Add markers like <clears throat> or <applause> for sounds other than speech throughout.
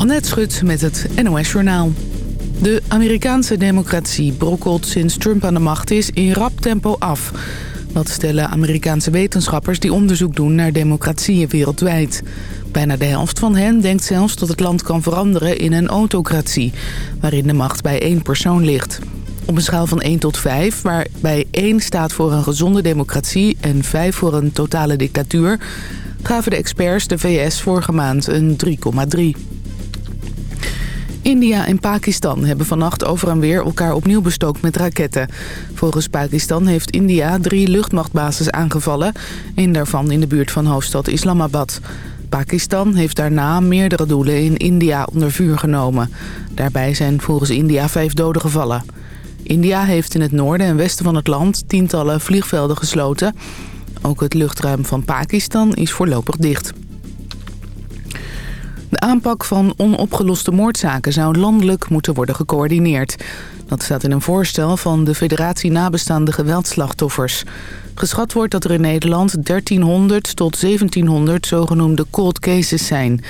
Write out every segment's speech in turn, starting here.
Annette Schut met het NOS Journaal. De Amerikaanse democratie brokkelt sinds Trump aan de macht is in rap tempo af. Dat stellen Amerikaanse wetenschappers die onderzoek doen naar democratieën wereldwijd. Bijna de helft van hen denkt zelfs dat het land kan veranderen in een autocratie... waarin de macht bij één persoon ligt. Op een schaal van 1 tot 5, waarbij 1 staat voor een gezonde democratie... en 5 voor een totale dictatuur, gaven de experts de VS vorige maand een 3,3. India en Pakistan hebben vannacht over en weer elkaar opnieuw bestookt met raketten. Volgens Pakistan heeft India drie luchtmachtbases aangevallen... één daarvan in de buurt van hoofdstad Islamabad. Pakistan heeft daarna meerdere doelen in India onder vuur genomen. Daarbij zijn volgens India vijf doden gevallen. India heeft in het noorden en westen van het land tientallen vliegvelden gesloten. Ook het luchtruim van Pakistan is voorlopig dicht. De aanpak van onopgeloste moordzaken zou landelijk moeten worden gecoördineerd. Dat staat in een voorstel van de Federatie Nabestaande Geweldslachtoffers. Geschat wordt dat er in Nederland 1300 tot 1700 zogenoemde cold cases zijn.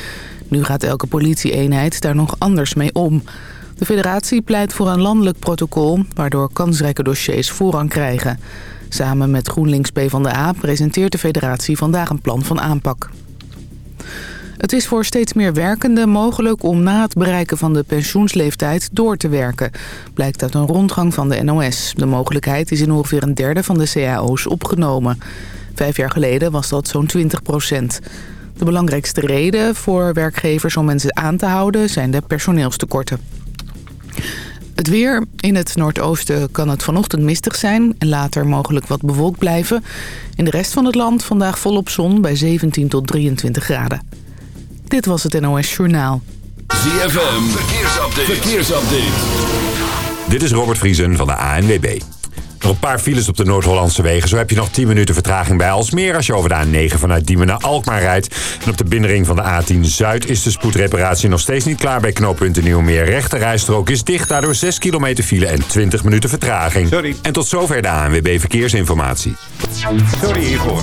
Nu gaat elke politieeenheid daar nog anders mee om. De federatie pleit voor een landelijk protocol... waardoor kansrijke dossiers voorrang krijgen. Samen met GroenLinks PvdA presenteert de federatie vandaag een plan van aanpak. Het is voor steeds meer werkenden mogelijk om na het bereiken van de pensioensleeftijd door te werken. Blijkt uit een rondgang van de NOS. De mogelijkheid is in ongeveer een derde van de cao's opgenomen. Vijf jaar geleden was dat zo'n 20 procent. De belangrijkste reden voor werkgevers om mensen aan te houden zijn de personeelstekorten. Het weer. In het noordoosten kan het vanochtend mistig zijn en later mogelijk wat bewolkt blijven. In de rest van het land vandaag volop zon bij 17 tot 23 graden. Dit was het NOS Journaal. ZFM, verkeersupdate. verkeersupdate. Dit is Robert Vriesen van de ANWB. Nog een paar files op de Noord-Hollandse wegen. Zo heb je nog 10 minuten vertraging bij Alsmeer... als je over de A9 vanuit Diemen naar Alkmaar rijdt. En op de binnenring van de A10 Zuid is de spoedreparatie nog steeds niet klaar... bij knooppunt Nieuwmeer. Rechte rijstrook is dicht, daardoor 6 kilometer file en 20 minuten vertraging. Sorry. En tot zover de ANWB Verkeersinformatie. Sorry hiervoor.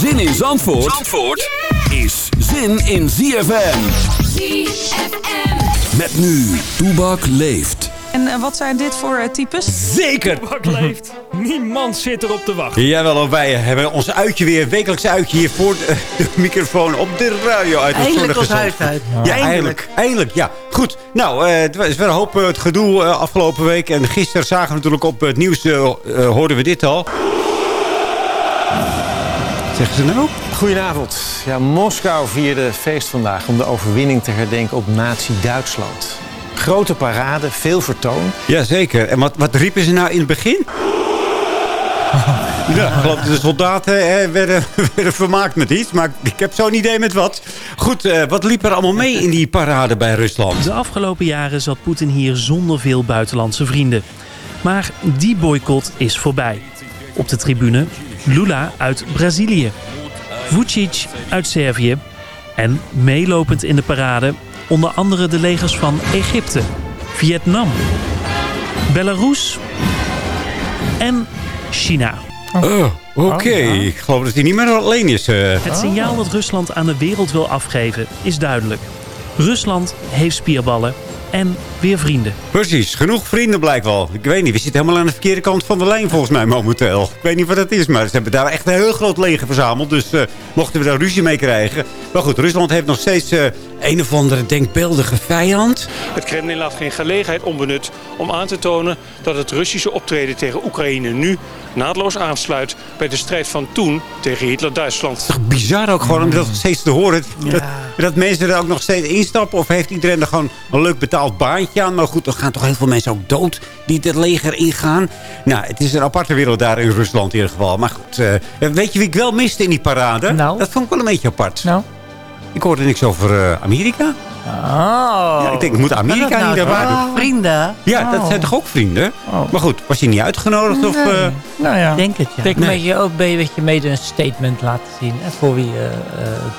Zin in Zandvoort, Zandvoort is zin in ZFM. ZFM. Met nu, Toebak leeft. En uh, wat zijn dit voor uh, types? Zeker! Toebak leeft. <laughs> Niemand zit erop te wachten. Jawel, wij hebben ons uitje weer, wekelijks uitje hier voor de, <laughs> de microfoon op de radio uit. Eindelijk ons huis uit. Ja, ja eindelijk. Eindelijk, ja. Goed, nou, uh, het was wel een hoop het gedoe afgelopen week. En gisteren zagen we natuurlijk op het nieuws, hoorden we dit al. Zeggen ze nou? Goedenavond. Ja, Moskou vierde feest vandaag om de overwinning te herdenken op Nazi-Duitsland. Grote parade, veel vertoon. Jazeker. En wat, wat riepen ze nou in het begin? Ja, ik geloof dat de soldaten hè, werden, <laughs> werden vermaakt met iets. Maar ik heb zo'n idee met wat. Goed, uh, wat liep er allemaal mee in die parade bij Rusland? De afgelopen jaren zat Poetin hier zonder veel buitenlandse vrienden. Maar die boycott is voorbij. Op de tribune Lula uit Brazilië. Vucic uit Servië. En meelopend in de parade onder andere de legers van Egypte, Vietnam, Belarus en China. Oh, oké. Ik geloof dat hij niet meer alleen is. Uh. Het signaal dat Rusland aan de wereld wil afgeven is duidelijk. Rusland heeft spierballen en weer vrienden. Precies, genoeg vrienden blijkt wel. Ik weet niet, we zitten helemaal aan de verkeerde kant van de lijn volgens mij momenteel. Ik weet niet wat dat is, maar ze hebben daar echt een heel groot leger verzameld. Dus uh, mochten we daar ruzie mee krijgen. Maar goed, Rusland heeft nog steeds uh, een of andere denkbeeldige vijand. Het Kremlin laat geen gelegenheid onbenut om aan te tonen dat het Russische optreden tegen Oekraïne nu naadloos aansluit bij de strijd van toen tegen Hitler-Duitsland. Het is toch bizar ook gewoon om dat steeds te horen. Ja. Dat, dat, mensen er ook nog steeds instappen of heeft iedereen er gewoon een leuk betaald baantje aan. Maar goed, er gaan toch heel veel mensen ook dood die het leger ingaan. Nou, het is een aparte wereld daar in Rusland in ieder geval. Maar goed, uh, weet je wie ik wel miste in die parade? Nou? Dat vond ik wel een beetje apart. Nou? Ik hoorde niks over eh, Amerika. Oh. Ja, ik denk, moet Amerika dat niet daar doen? Vrienden? Ja, dat Oh. zijn toch ook vrienden? Oh. Maar goed, was hij niet uitgenodigd? Of, eh, Nou ja. Denk het, ja. Ik denk Nee. een beetje ook een beetje mede een statement laten zien. Hè, voor wie eh, eh,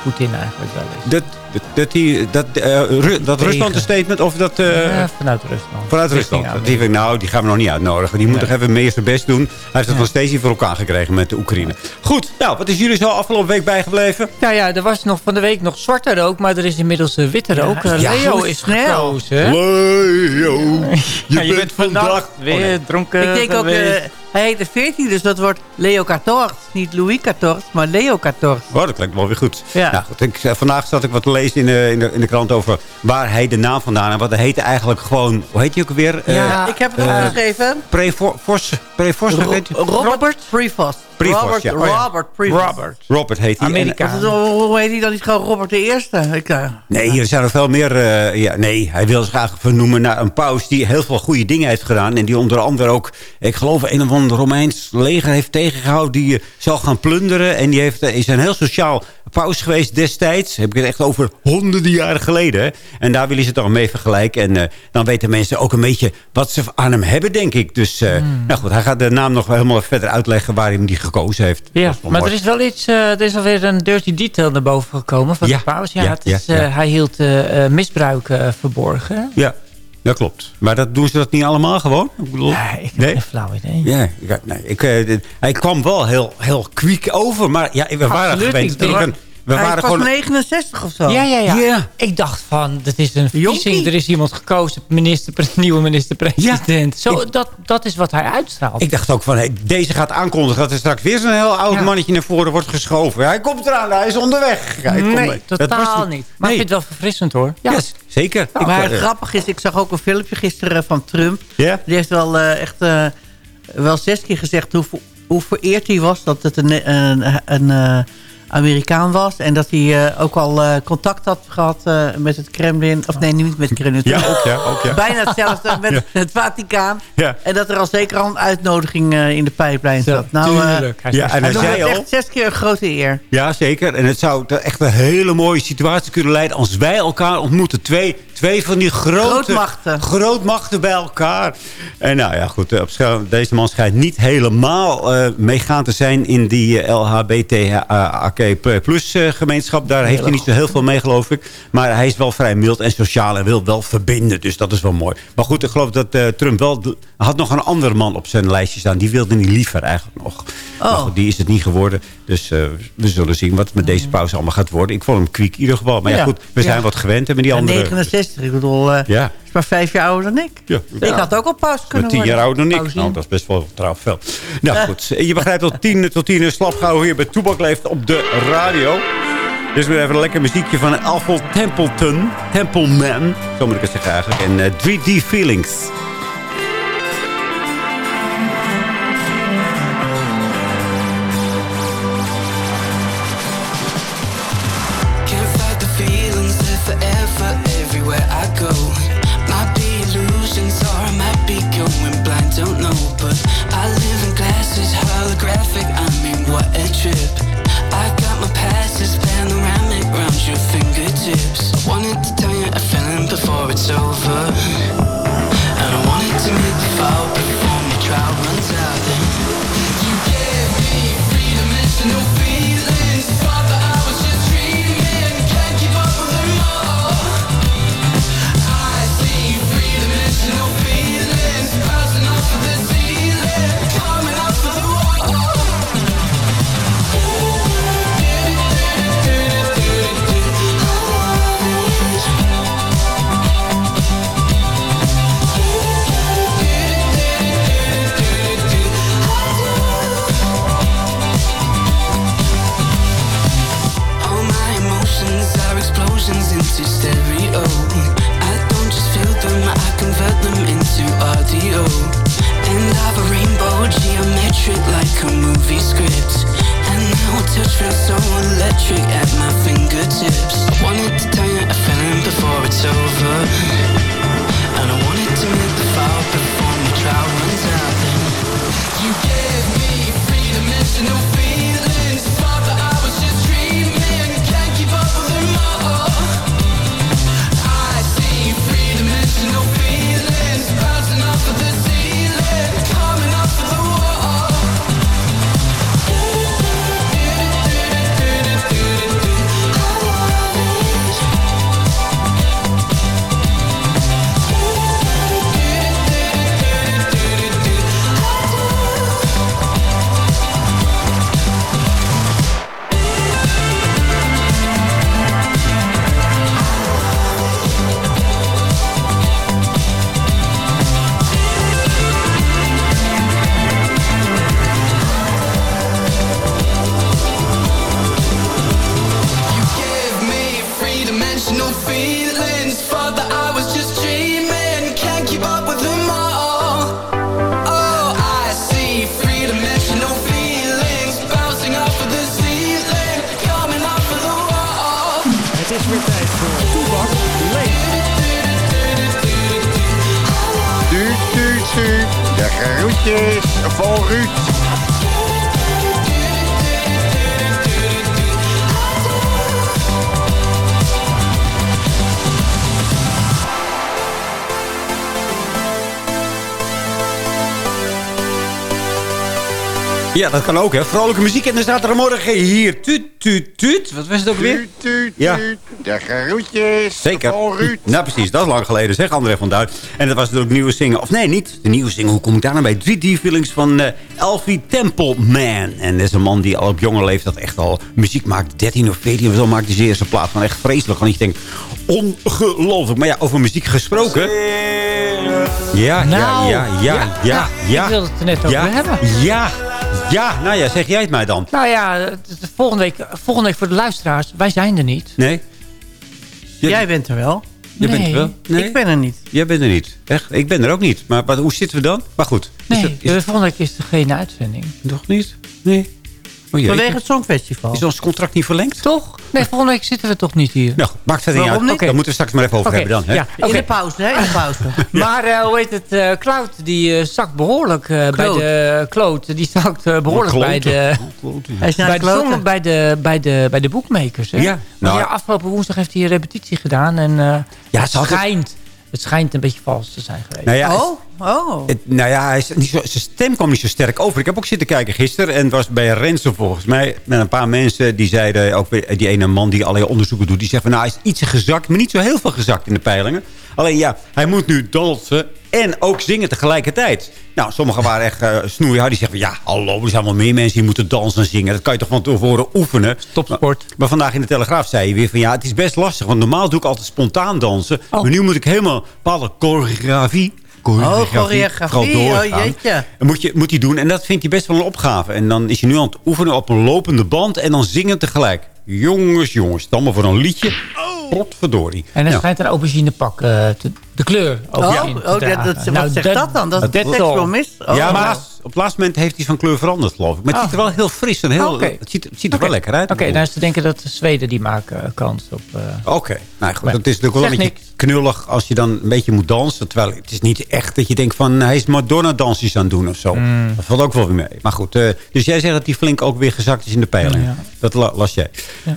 Poetin eigenlijk wel is. dat, dat, dat, die, dat, Ru- dat. Rusland een statement of dat... eh, Ja, vanuit Rusland. Vanuit Rusland. Richting Die, vind ik, nou, die gaan we nog niet uitnodigen. Die moet Nee. toch even meer zijn best doen. Hij heeft het nog steeds niet voor elkaar gekregen met de Oekraïne. Goed, nou, wat is jullie zo afgelopen week bijgebleven? Nou ja, er was nog van de week nog zwarte rook, maar er is inmiddels witte rook. Eh, Ja, Leo is snel. gekozen. Leo, Ja, je bent vandaag weer Oh, nee. dronken Ik denk ook, eh, hij heet de 14, dus dat wordt Leo 14. Niet Louis 14, maar Leo 14. Oh, dat klinkt wel weer goed. Ja. Nou, goed ik, eh, vandaag zat ik wat te lezen in de, in, de, in de krant over waar hij de naam vandaan en wat hij heette eigenlijk gewoon... Hoe heet hij ook alweer? Eh, Ja, ik heb het eh, opgeschreven. Prevos, Prevos, Ro- heet hij? Robert Prevost. Prevost, Robert, ja. Oh ja. Robert Prevost. Robert. Robert heet hij. Amerika. Is- Hoe heet hij dan niet gewoon Robert de Eerste? Ik, eh, Nee, er zijn er veel meer. eh, ja, nee, hij wil zich graag vernoemen naar een paus die heel veel goede dingen heeft gedaan. En die onder andere ook, ik geloof, een of ander Romeins leger heeft tegengehouden. Die eh, zal gaan plunderen. En die heeft, eh, is een heel sociaal paus geweest destijds. Heb ik het echt over honderden jaren geleden. hè. En daar willen ze toch mee vergelijken. En eh, dan weten mensen ook een beetje wat ze aan hem hebben, denk ik. Dus, eh, nou goed, hij gaat de naam nog wel helemaal verder uitleggen waar hij hem die gekozen heeft. Ja, maar er is wel iets, eh, er is alweer een dirty detail naar boven gekomen van Ja, de paus. Ja, ja, het is, ja, eh, hij hield eh, misbruik verborgen. Ja, dat klopt. Maar dat doen ze dat niet allemaal gewoon? Ik bedoel, Ja, ik heb nee? geen flauw idee. Ja, ik, nee, ik, hij kwam wel heel, heel kwiek over. Maar ja, we waren gewend. tegen- we hij waren gewoon... 69 of zo. Ja, ja, ja, Ja. Ik dacht van, dat is een verkiezing. Er is iemand gekozen, minister, <laughs> nieuwe minister-president. Zo, dat, dat is wat hij uitstraalt. Ik dacht ook van, hey, deze gaat aankondigen dat er straks weer zo'n heel oud Ja. mannetje naar voren wordt geschoven. Hij komt eraan, hij is onderweg. Ja, nee, was totaal niet. Maar Nee. ik vind het wel verfrissend hoor. Ja, zeker. Ik, maar eh, grappig is, ik zag ook een filmpje gisteren van Trump. Ja? Die heeft wel eh, echt eh, wel zes keer gezegd hoe, hoe vereerd hij was dat het een, een, een eh, Amerikaan was. En dat hij eh, ook al eh, contact had gehad eh, met het Kremlin. Of nee, niet met het Kremlin. Ja, ook ja. Ook, ja. Bijna hetzelfde <laughs> met het Vaticaan. Ja. En dat er al zeker al een uitnodiging eh, in de pijplijn zat. Nou, eh, Tuurlijk. Hij Ja, en hij zei al... echt zes keer een grote eer. Ja, zeker. En het zou echt een hele mooie situatie kunnen leiden... als wij elkaar ontmoeten. Twee, twee van die grote... Grootmachten. Grootmachten bij elkaar. En nou ja, goed. deze man schijnt niet helemaal eh, meegaan te zijn... in die eh, LHBTAK plus eh, gemeenschap. Daar heeft hij niet zo heel veel mee, geloof ik. Maar hij is wel vrij mild en sociaal en wil wel verbinden. Dus dat is wel mooi. Maar goed, ik geloof dat eh, Trump wel... had nog een andere man op zijn lijstje staan. Die wilde hij liever eigenlijk nog. Maar goed, die is het niet geworden. Dus eh, we zullen zien wat het met deze pauze allemaal gaat worden. Ik vond hem kwiek in ieder geval. Maar ja, Ja. goed, we zijn Ja. wat gewend. En met die andere... 69, ik bedoel, eh, Ja. is maar vijf jaar ouder dan ik. Ja. Ik had ook al paus Met kunnen tien worden. jaar ouder dan ik. Nou, dat is best wel trouw veel. Nou goed, je begrijpt dat tien tot tien slap gauw hier bij Toebak leeft op de radio. Dus weer even een lekker muziekje van Alfred Templeton. Templeman, zo moet ik het zeggen eigenlijk. En eh, 3D Feelings. Trip. Ja, dat kan ook, hè. Vrolijke muziek en dan staat er morgen hier. Tuut, tuut, tuut. Wat was het ook weer? Tuut, tuut, Ja. tuut. De groetjes Zeker. Ruud. Nou, precies. Dat is lang geleden, zeg André van Duin. En dat was natuurlijk nieuwe single. Of nee, niet de nieuwe single. Hoe kom ik daar nou bij? 3D-feelings van eh Elfie Templeman. En dat is een man die al op jonge leeftijd echt al muziek maakt. 13 of 14 of zo maakte hij zijn eerste plaat. Van echt vreselijk. Want je denkt, ongelooflijk. Maar ja, over muziek gesproken. Ja, Nou, ja, ja, ja, ja, ja, ja. ik wilde het er net over ja, hebben. Ja, ja. Nou ja, zeg jij het mij dan. Nou ja, volgende week, volgende week voor de luisteraars. Wij zijn er niet. Nee? Jij bent er wel. Je bent er wel? Nee? Ik ben er niet. Jij bent er niet. Echt? Ik ben er ook niet. Maar wat, hoe zitten we dan? Maar goed. Is Nee, dat- is de volgende week is er geen uitzending. Toch niet? Nee. Oh. Vanwege het Songfestival. Is ons contract niet verlengd? Toch? Nee, volgende week zitten we toch niet hier. Nou, maakt verder niet Waarom uit. niet? Daar moeten we straks maar even over hebben dan. Hè? ja. In de pauze, hè? In de pauze. <laughs> Maar eh, hoe heet het? eh Cloud, die eh, zakt behoorlijk eh, bij de... Kloot, die zakt eh, behoorlijk bij de... Hij is naar Bij het de, bij, de, bij, de, bij de boekmakers. Hè? Ja. Want Nou, ja, afgelopen woensdag heeft hij een repetitie gedaan. En eh, Ja, het, ze had het- schijnt, het schijnt een beetje vals te zijn geweest. Nou ja, Oh, oh. het- nou ja hij is niet zo, zijn stem kwam niet zo sterk over. Ik heb ook zitten kijken gisteren. En het was bij Rensen volgens mij. Met een paar mensen die zeiden... Ook weer die ene man die allerlei onderzoeken doet. Die zegt van nou hij is iets gezakt. Maar niet zo heel veel gezakt in de peilingen. Alleen ja, hij moet nu dansen. En ook zingen tegelijkertijd. Nou, sommigen waren echt uh, snoeihard. Die zeggen van ja, hallo, er zijn wel meer mensen die moeten dansen en zingen. Dat kan je toch van tevoren oefenen. Topsport. Maar, maar vandaag in de Telegraaf zei je weer van ja, het is best lastig. Want normaal doe ik altijd spontaan dansen. Oh. Maar nu moet ik helemaal bepaalde choreografie... Oh, vooral choreografie. Oh, jeetje. En moet, je, moet hij doen. En dat vindt hij best wel een opgave. En dan is hij nu aan het oefenen op een lopende band. En dan zingen tegelijk. Jongens, jongens. Het allemaal voor een liedje. Potverdorie. En hij Ja. schijnt een auberginepak eh te, de kleur aubergine Oh, oh dat, dat, wat Nou, zegt dat dan? Dat is dat seksueel al. mis? Oh, ja, maar. Op het laatste moment heeft hij van kleur veranderd, geloof ik. Maar het Oh. ziet er wel heel fris en heel... Oké. Het ziet, het ziet er wel lekker uit. Oké, nou is te denken dat de Zweden die maken eh, kans op... eh, Oké, nou goed. Het is natuurlijk wel een beetje niks. knullig als je dan een beetje moet dansen. Terwijl het is niet echt dat je denkt van hij is Madonna-dansjes aan het doen of zo. Mm. Dat valt ook wel weer mee. Maar goed, eh, dus jij zegt dat die flink ook weer gezakt is in de peiling. Ja. Dat la- las jij.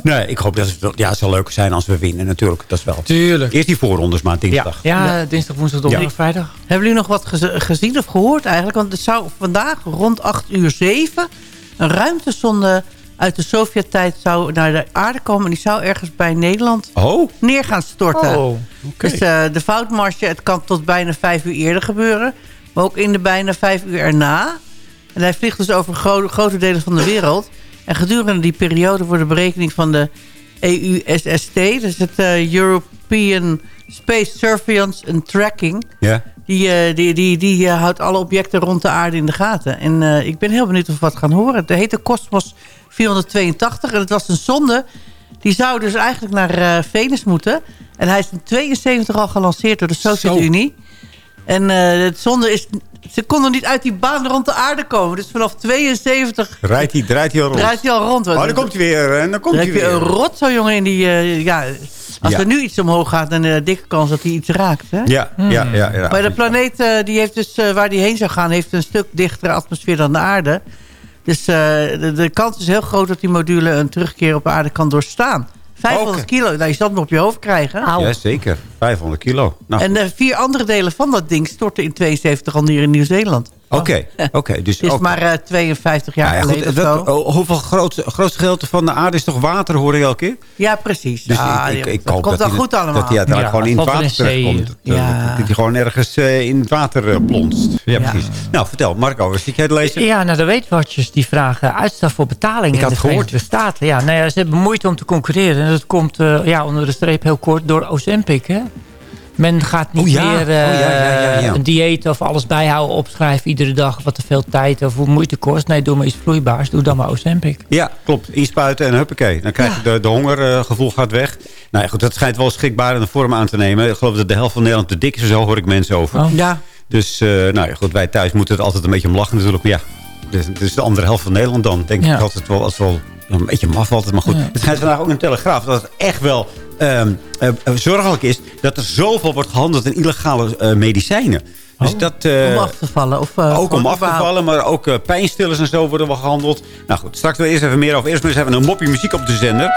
Nee, ik hoop dat het, wel- ja, het zal leuk zijn als we winnen natuurlijk. Dat is wel. Tuurlijk. Eerst die voorrondes maar Ja, dinsdag. ja, dinsdag, woensdag, donderdag, Ja. vrijdag. Hebben jullie nog wat gezien of gehoord eigenlijk? Want er zou vandaag rond 8 uur 7 een ruimtesonde uit de Sovjet-tijd zou naar de aarde komen. En die zou ergens bij Nederland Oh, neer gaan storten. Oh, Dus eh, de foutmarge, het kan tot bijna vijf uur eerder gebeuren. Maar ook in de bijna vijf uur erna. En hij vliegt dus over gro- grote delen van de wereld. En gedurende die periode wordt de berekening van de EUSST... dus het eh, European Space Surveillance and Tracking... ja. Die, eh, die, die, die eh, houdt alle objecten rond de aarde in de gaten. En eh, ik ben heel benieuwd of we wat gaan horen. Het heette Cosmos 482 en het was een zonde... die zou dus eigenlijk naar Venus moeten... En hij is in 72 al gelanceerd door de Sovjet-Unie. En eh het zonde is... Ze konden niet uit die baan rond de aarde komen. Dus vanaf 72 Rijdt hij, draait hij al rond. draait hij al rond. Oh, dan komt hij weer. En dan komt hij heb je weer. een rotzo, jongen, in die... ja, als Ja. er nu iets omhoog gaat, dan is dikke kans dat hij iets raakt. Hè? Ja, ja, ja. ja. Maar de planeet eh, die heeft dus, eh, waar die heen zou gaan... heeft een stuk dichtere atmosfeer dan de aarde. Dus eh, de, de kans is heel groot dat die module... een terugkeer op aarde kan doorstaan. 500 Oké. kilo, nou, je zal het nog op je hoofd krijgen. Ja, zeker. 500 kilo. Nou, En de vier andere delen van dat ding stortten in 72 al neer in Nieuw-Zeeland. Oké, oké. <laughs> Dus Het is ook- maar eh, 52 jaar Nou ja, geleden of het- zo. oh, hoeveel groot, grootste gedeelte van de aarde is toch water, hoor ik elke keer? Ja, precies. Dus ja, ik, ik, ik hoop komt dat wel goed allemaal. Dat hij uiteindelijk Ja, gewoon in het water terechtkomt. Dat, Ja. dat hij gewoon ergens eh, in het water eh, plonst. Ja, Ja. precies. Nou, vertel, Marco, zit jij te lezen? Ja, nou de Weight Watchers die vragen uitstel voor betaling Ik had de het gehoord. Verenigde Staten. Ja, nou ja, ze hebben moeite om te concurreren. En dat komt eh, ja, onder de streep heel kort door Ozempic. Hè? Men gaat niet Oh ja, meer eh, oh ja, ja, ja, ja. een dieet of alles bijhouden, opschrijven iedere dag wat te veel tijd of hoe moeite kost. Nee, doe maar iets vloeibaars. Doe dan maar Ozempic. Ja, klopt. Inspuiten en huppakee. Dan krijg je de, de hongergevoel gaat weg. Nou ja, goed, dat schijnt wel schikbaar in de vorm aan te nemen. Ik geloof dat de helft van Nederland te dik is. Zo hoor ik mensen over. Oh. Ja, Dus eh, nou ja, goed, wij thuis moeten het altijd een beetje om lachen natuurlijk. Maar ja, dus, dus de andere helft van Nederland dan. Denk Ja. ik altijd wel, als wel een beetje maf altijd. Maar goed, Ja. het schijnt vandaag ook in de Telegraaf dat het echt wel ehm, eh, eh, zorgelijk is dat er zoveel wordt gehandeld in illegale eh, medicijnen. Dus dat, eh, Om af te vallen? Of, ook om af te vallen, maar ook pijnstillers en zo worden wel gehandeld. Nou goed, straks wil eerst even meer over. Eerst maar eens hebben we een moppie muziek op de zender.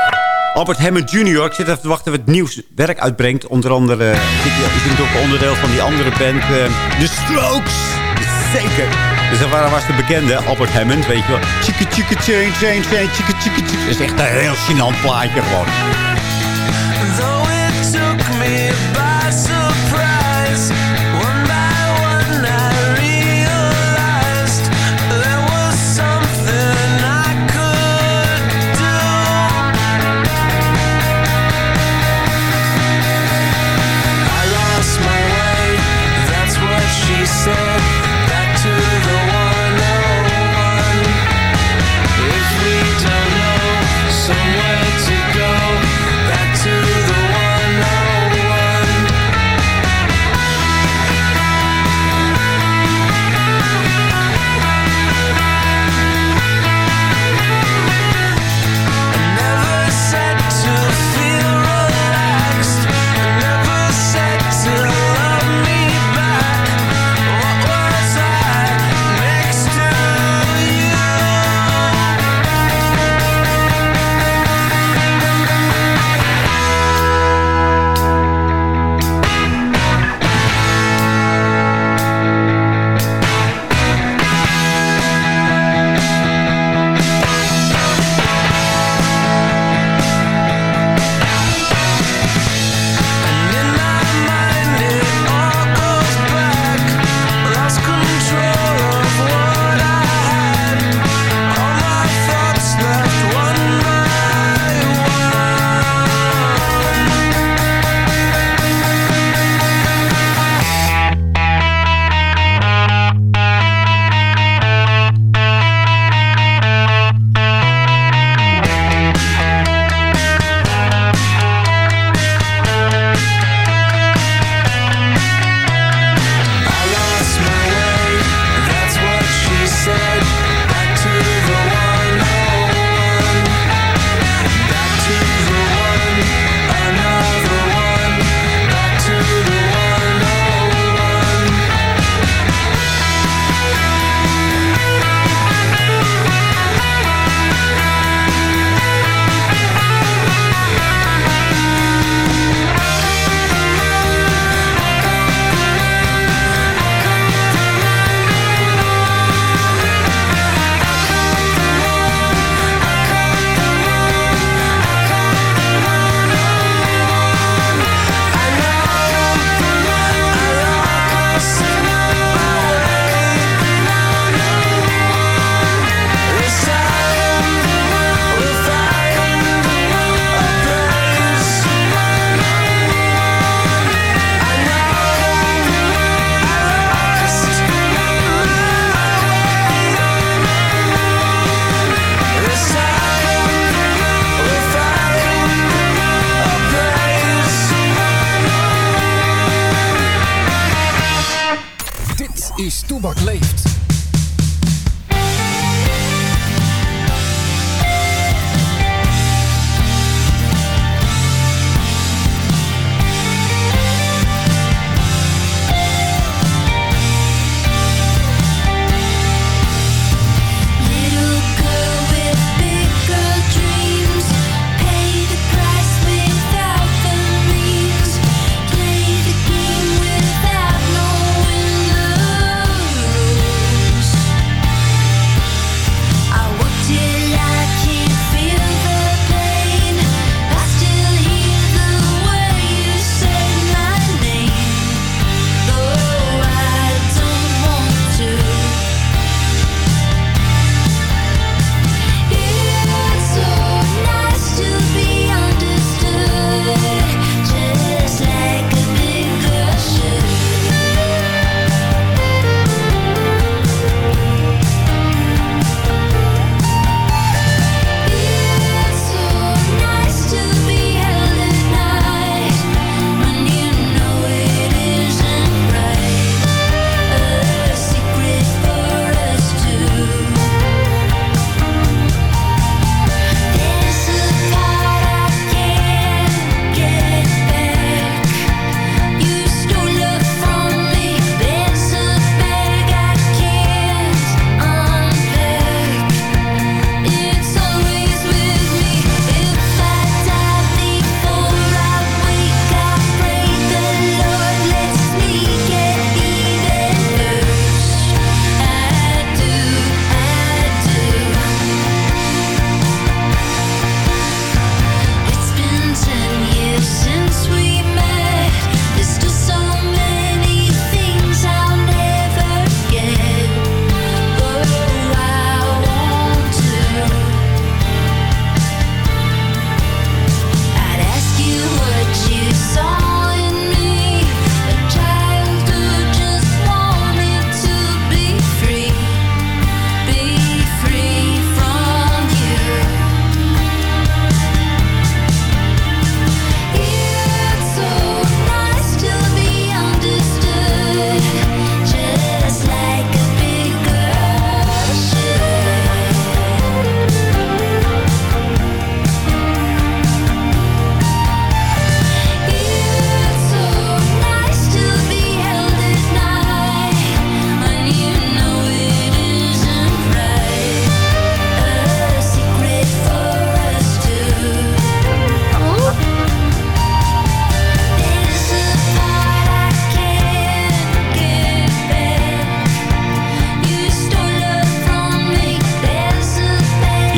Albert Hammond Jr. Ik zit even te wachten of het nieuws werk uitbrengt. Onder andere is hij ook onderdeel van die andere band. The Strokes. Zeker. Dus dat was de bekende Albert Hammond, weet je wel. Chain, chain. Dat is echt een heel gênant plaatje gewoon. me by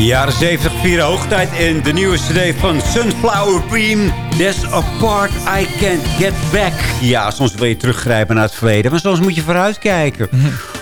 jaren 70 vieren hoogtijd in de nieuwe cd van Sunflower Beam. There's a part I can't get back. Ja, soms wil je teruggrijpen naar het verleden. Maar soms moet je vooruitkijken.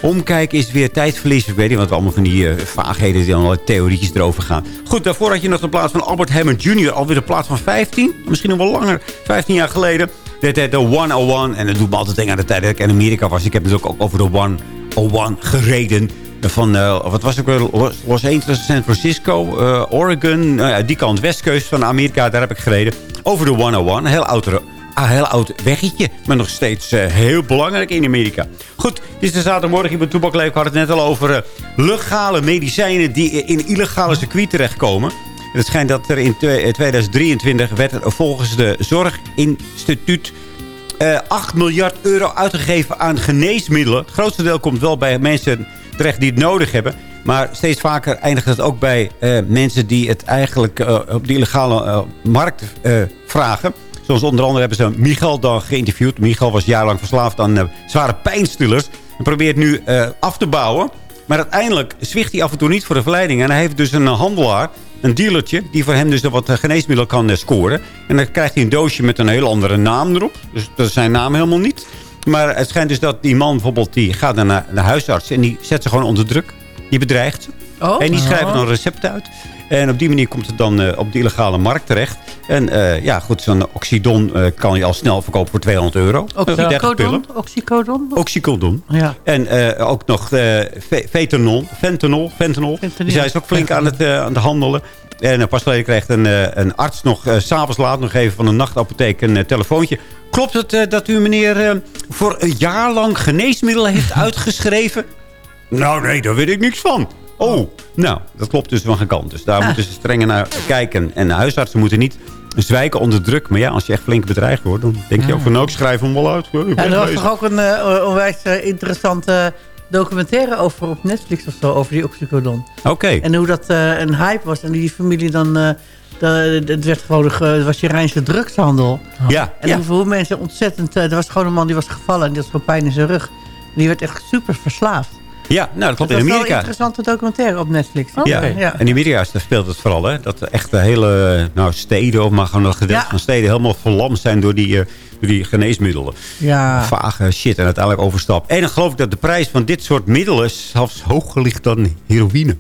Omkijken is weer tijdverlies. Ik weet niet wat allemaal van die uh, vaagheden... die allerlei theorietjes erover gaan. Goed, daarvoor had je nog de plaats van Albert Hammond Jr. Alweer de plaats van 15. Misschien nog wel langer. 15 jaar geleden. Dit heet de 101. En dat doet me altijd denken aan de tijd dat ik in Amerika was. Ik heb het ook over de 101 gereden van, uh, wat was het ook Los Angeles, San Francisco, uh, Oregon. Uh, die kant, westkust van Amerika, daar heb ik gereden. Over de 101, een heel oud, ah, heel oud weggetje. Maar nog steeds heel belangrijk in Amerika. Goed, dit is zaterdagmorgen in mijn toepakleef. Ik had het net al over legale medicijnen die in illegale circuit terechtkomen. Het schijnt dat er in 2023 werd er volgens de Zorginstituut... 8 miljard euro uitgegeven aan geneesmiddelen. Het grootste deel komt wel bij mensen terecht die het nodig hebben. Maar steeds vaker eindigt het ook bij uh, mensen die het eigenlijk uh, op de illegale uh, markt vragen. Zoals onder andere hebben ze Michael dan geïnterviewd. Michael was jarenlang verslaafd aan zware pijnstillers. En probeert nu af te bouwen. Maar uiteindelijk zwicht hij af en toe niet voor de verleiding. En hij heeft dus een handelaar, een dealertje... die voor hem dus wat geneesmiddelen kan scoren. En dan krijgt hij een doosje met een heel andere naam erop. Dus dat is zijn naam helemaal niet. Maar het schijnt dus dat die man bijvoorbeeld... die gaat naar de huisarts en die zet ze gewoon onder druk. Die bedreigt ze. Oh. En die schrijven dan een recept uit. En op die manier komt het dan uh, op de illegale markt terecht. En uh, ja, goed, zo'n oxydon uh, kan je al snel verkopen voor 200 euro. Oxycodon? Oxycodon? Oxycodon. Ja. En ook nog fentanyl. Fentanyl. Fentanyl. Dus hij is ook flink aan het, aan het handelen. En pas geleden krijgt een, een arts nog s'avonds laat nog even van een nachtapotheek een telefoontje. Klopt het uh, dat u meneer uh, voor een jaar lang geneesmiddelen heeft <laughs> uitgeschreven? nou nee, daar weet ik niks van. Oh, nou, dat klopt dus van geen kant. Dus daar ah. moeten ze strenger naar kijken. En de huisartsen moeten niet zwijken onder druk. Maar ja, als je echt flink bedreigd wordt, dan denk je ook van... nou, ik schrijf hem wel uit. Ja, er was toch ook een uh, onwijs interessante documentaire over op Netflix of zo... over die oxycodon. Oké. En hoe dat een hype was. En die familie dan het werd gewoon, het was je Rijnse drugshandel. Ja. En ja. hoe mensen ontzettend... Er was gewoon een man die was gevallen en die had gewoon pijn in zijn rug. Die werd echt super verslaafd. Ja, nou, dat klopt in Amerika. Dat is een interessante documentaire op Netflix. Oh, ja. ja. En in Amerika speelt het vooral, hè. Dat echt de hele nou, steden, of maar gewoon een gedeelte ja. van steden... helemaal verlamd zijn door die, uh, door die geneesmiddelen. Ja. Vage shit en uiteindelijk overstap. En dan geloof ik dat de prijs van dit soort middelen... zelfs hoger ligt dan heroïne.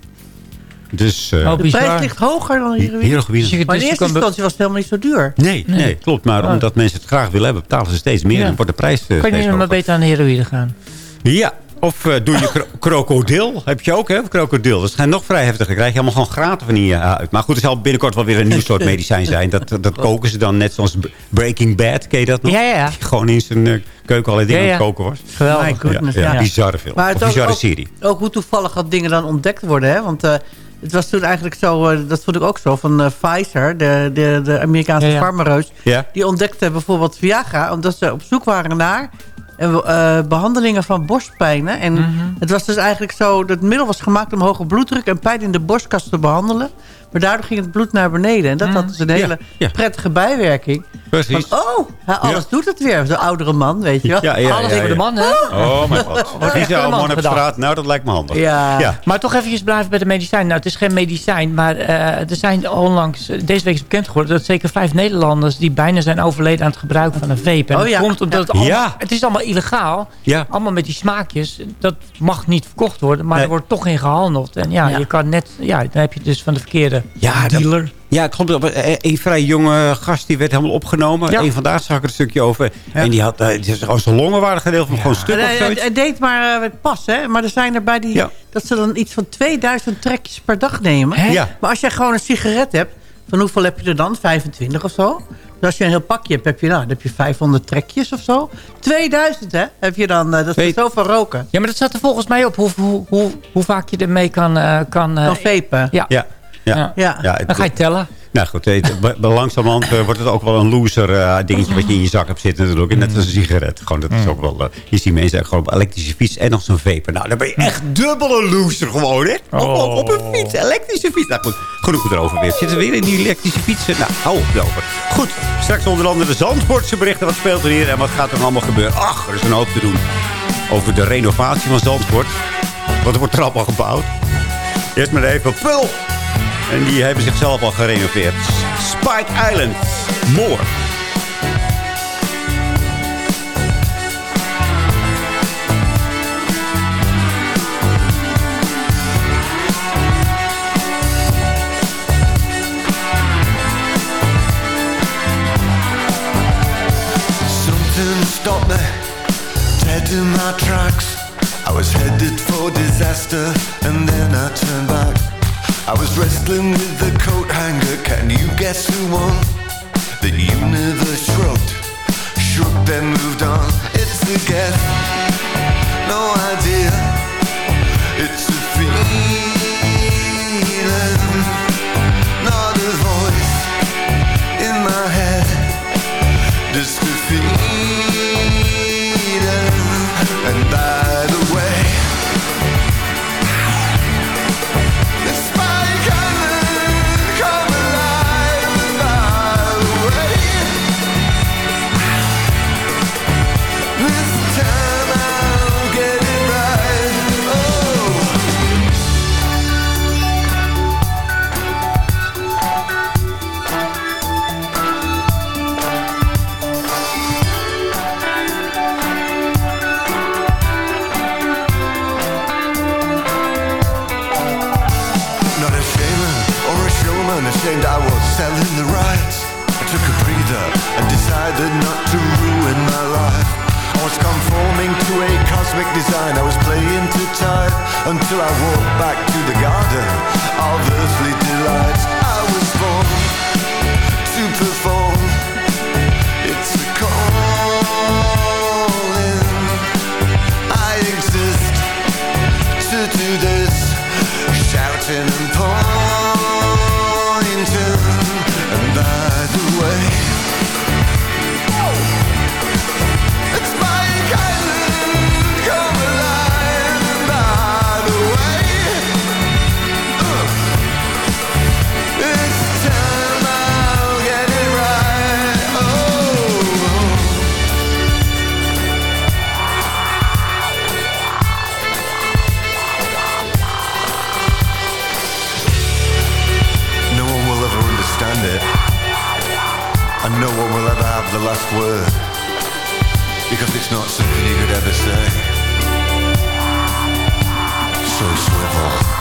Dus, uh, de prijs ligt hoger dan heroïne. heroïne. Maar in eerste instantie was het helemaal niet zo duur. Nee, nee. nee klopt. Maar oh. omdat mensen het graag willen hebben, betalen ze steeds meer. Ja. En wordt de prijs uh, Kan je maar beter aan de heroïne gaan? Ja. Of uh, doe je kro <laughs> krokodil. Heb je ook, hè? Krokodil. Dat schijnt nog vrij heftig. Dan krijg je allemaal gewoon gratis van die uit. Maar goed, het zal binnenkort wel weer een nieuw soort <laughs> medicijn zijn. Dat, dat koken ze dan net zoals Breaking Bad. Ken je dat nog? Ja, ja, ja. Gewoon in zijn uh, keuken allerlei dingen ja, ja. aan het koken was. Geweldig. Ja, ja, ja. Bizarre film. Maar het of bizarre ook, serie. Ook hoe toevallig dat dingen dan ontdekt worden, hè? Want... Uh, het was toen eigenlijk zo, uh, dat vond ik ook zo, van uh, Pfizer, de, de, de Amerikaanse ja, farmareus. Ja. Die ontdekte bijvoorbeeld Viagra, omdat ze op zoek waren naar uh, behandelingen van borstpijnen. En Mhm. Het was dus eigenlijk zo, dat middel was gemaakt om hoge bloeddruk en pijn in de borstkas te behandelen. Maar daardoor ging het bloed naar beneden. En dat had dus een hele ja. prettige bijwerking. Precies. Van, oh, alles doet het weer. Zo'n oudere man, weet je wel. Ja, ja, Alles ja, voor de man, hè? Oh mijn god. <laughs> Zou een man op straat? Nou, dat lijkt me handig. Ja. ja. Maar toch even blijven bij de medicijn. Nou, het is geen medicijn, maar uh, er zijn onlangs... Deze week is bekend geworden dat zeker vijf Nederlanders... die bijna zijn overleden aan het gebruiken van een vape. En oh, ja. komt omdat het, allemaal, ja. het is allemaal illegaal. Ja. Allemaal met die smaakjes. Dat mag niet verkocht worden, maar Nee. er wordt toch in gehandeld. En ja, Ja. je kan net... Ja, dan heb je dus van de verkeerde Ja, dat- dealer. Ja, het klopt. Een, een vrij jonge gast die werd helemaal opgenomen. Ja. Een vandaag zag ik er een stukje over. En die had, uh, die is gewoon zijn longen waren gedeeld van gewoon stuk of Hij, zoiets. hij deed maar uh, met pas, hè. Maar er zijn er bij die... Ja. dat ze dan iets van 2000 trekjes per dag nemen. Hè? Ja. Maar als jij gewoon een sigaret hebt... van hoeveel heb je er dan? 25 of zo? Dus als je een heel pakje hebt, heb je, nou, dan heb je 500 trekjes of zo. 2000, hè? Heb je dan... uh, dat is Weet- zoveel roken. Ja, maar dat staat er volgens mij op hoe, hoe, hoe, hoe vaak je ermee kan... eh kan eh, vapen. ja. Ja. Ja. Ja. Ja. Ja, het- Dan ga je tellen. Nou goed, het- langzamerhand eh, wordt het ook wel een loser eh, dingetje wat je in je zak hebt zitten natuurlijk. En net als een sigaret. Gewoon, dat is ook wel, eh, je ziet mensen gewoon op elektrische fiets en nog zo'n vapen. Nou, dan ben je echt dubbele loser gewoon, hè? Op, op, op een fiets, elektrische fiets. Nou goed, genoeg erover weer. Zitten we weer in die elektrische fietsen? Nou, hou op erover. Goed, straks onder andere de Zandvoortse berichten. Wat speelt er hier en wat gaat er allemaal gebeuren? Ach, er is een hoop te doen. Over de renovatie van Zandvoort. Want er wordt er allemaal gebouwd. Eerst maar even Pul. En die hebben zichzelf al gerenoveerd. Spike Island. Something stopped me dead in my tracks. I was headed for disaster and then I turned. I was wrestling with the coat hanger. Can you guess who won? The universe shrugged, shook then moved on. It's a guess, no idea. Until I walk back to the garden of earthly delights. Word. Because it's not something you could ever say. So swivel.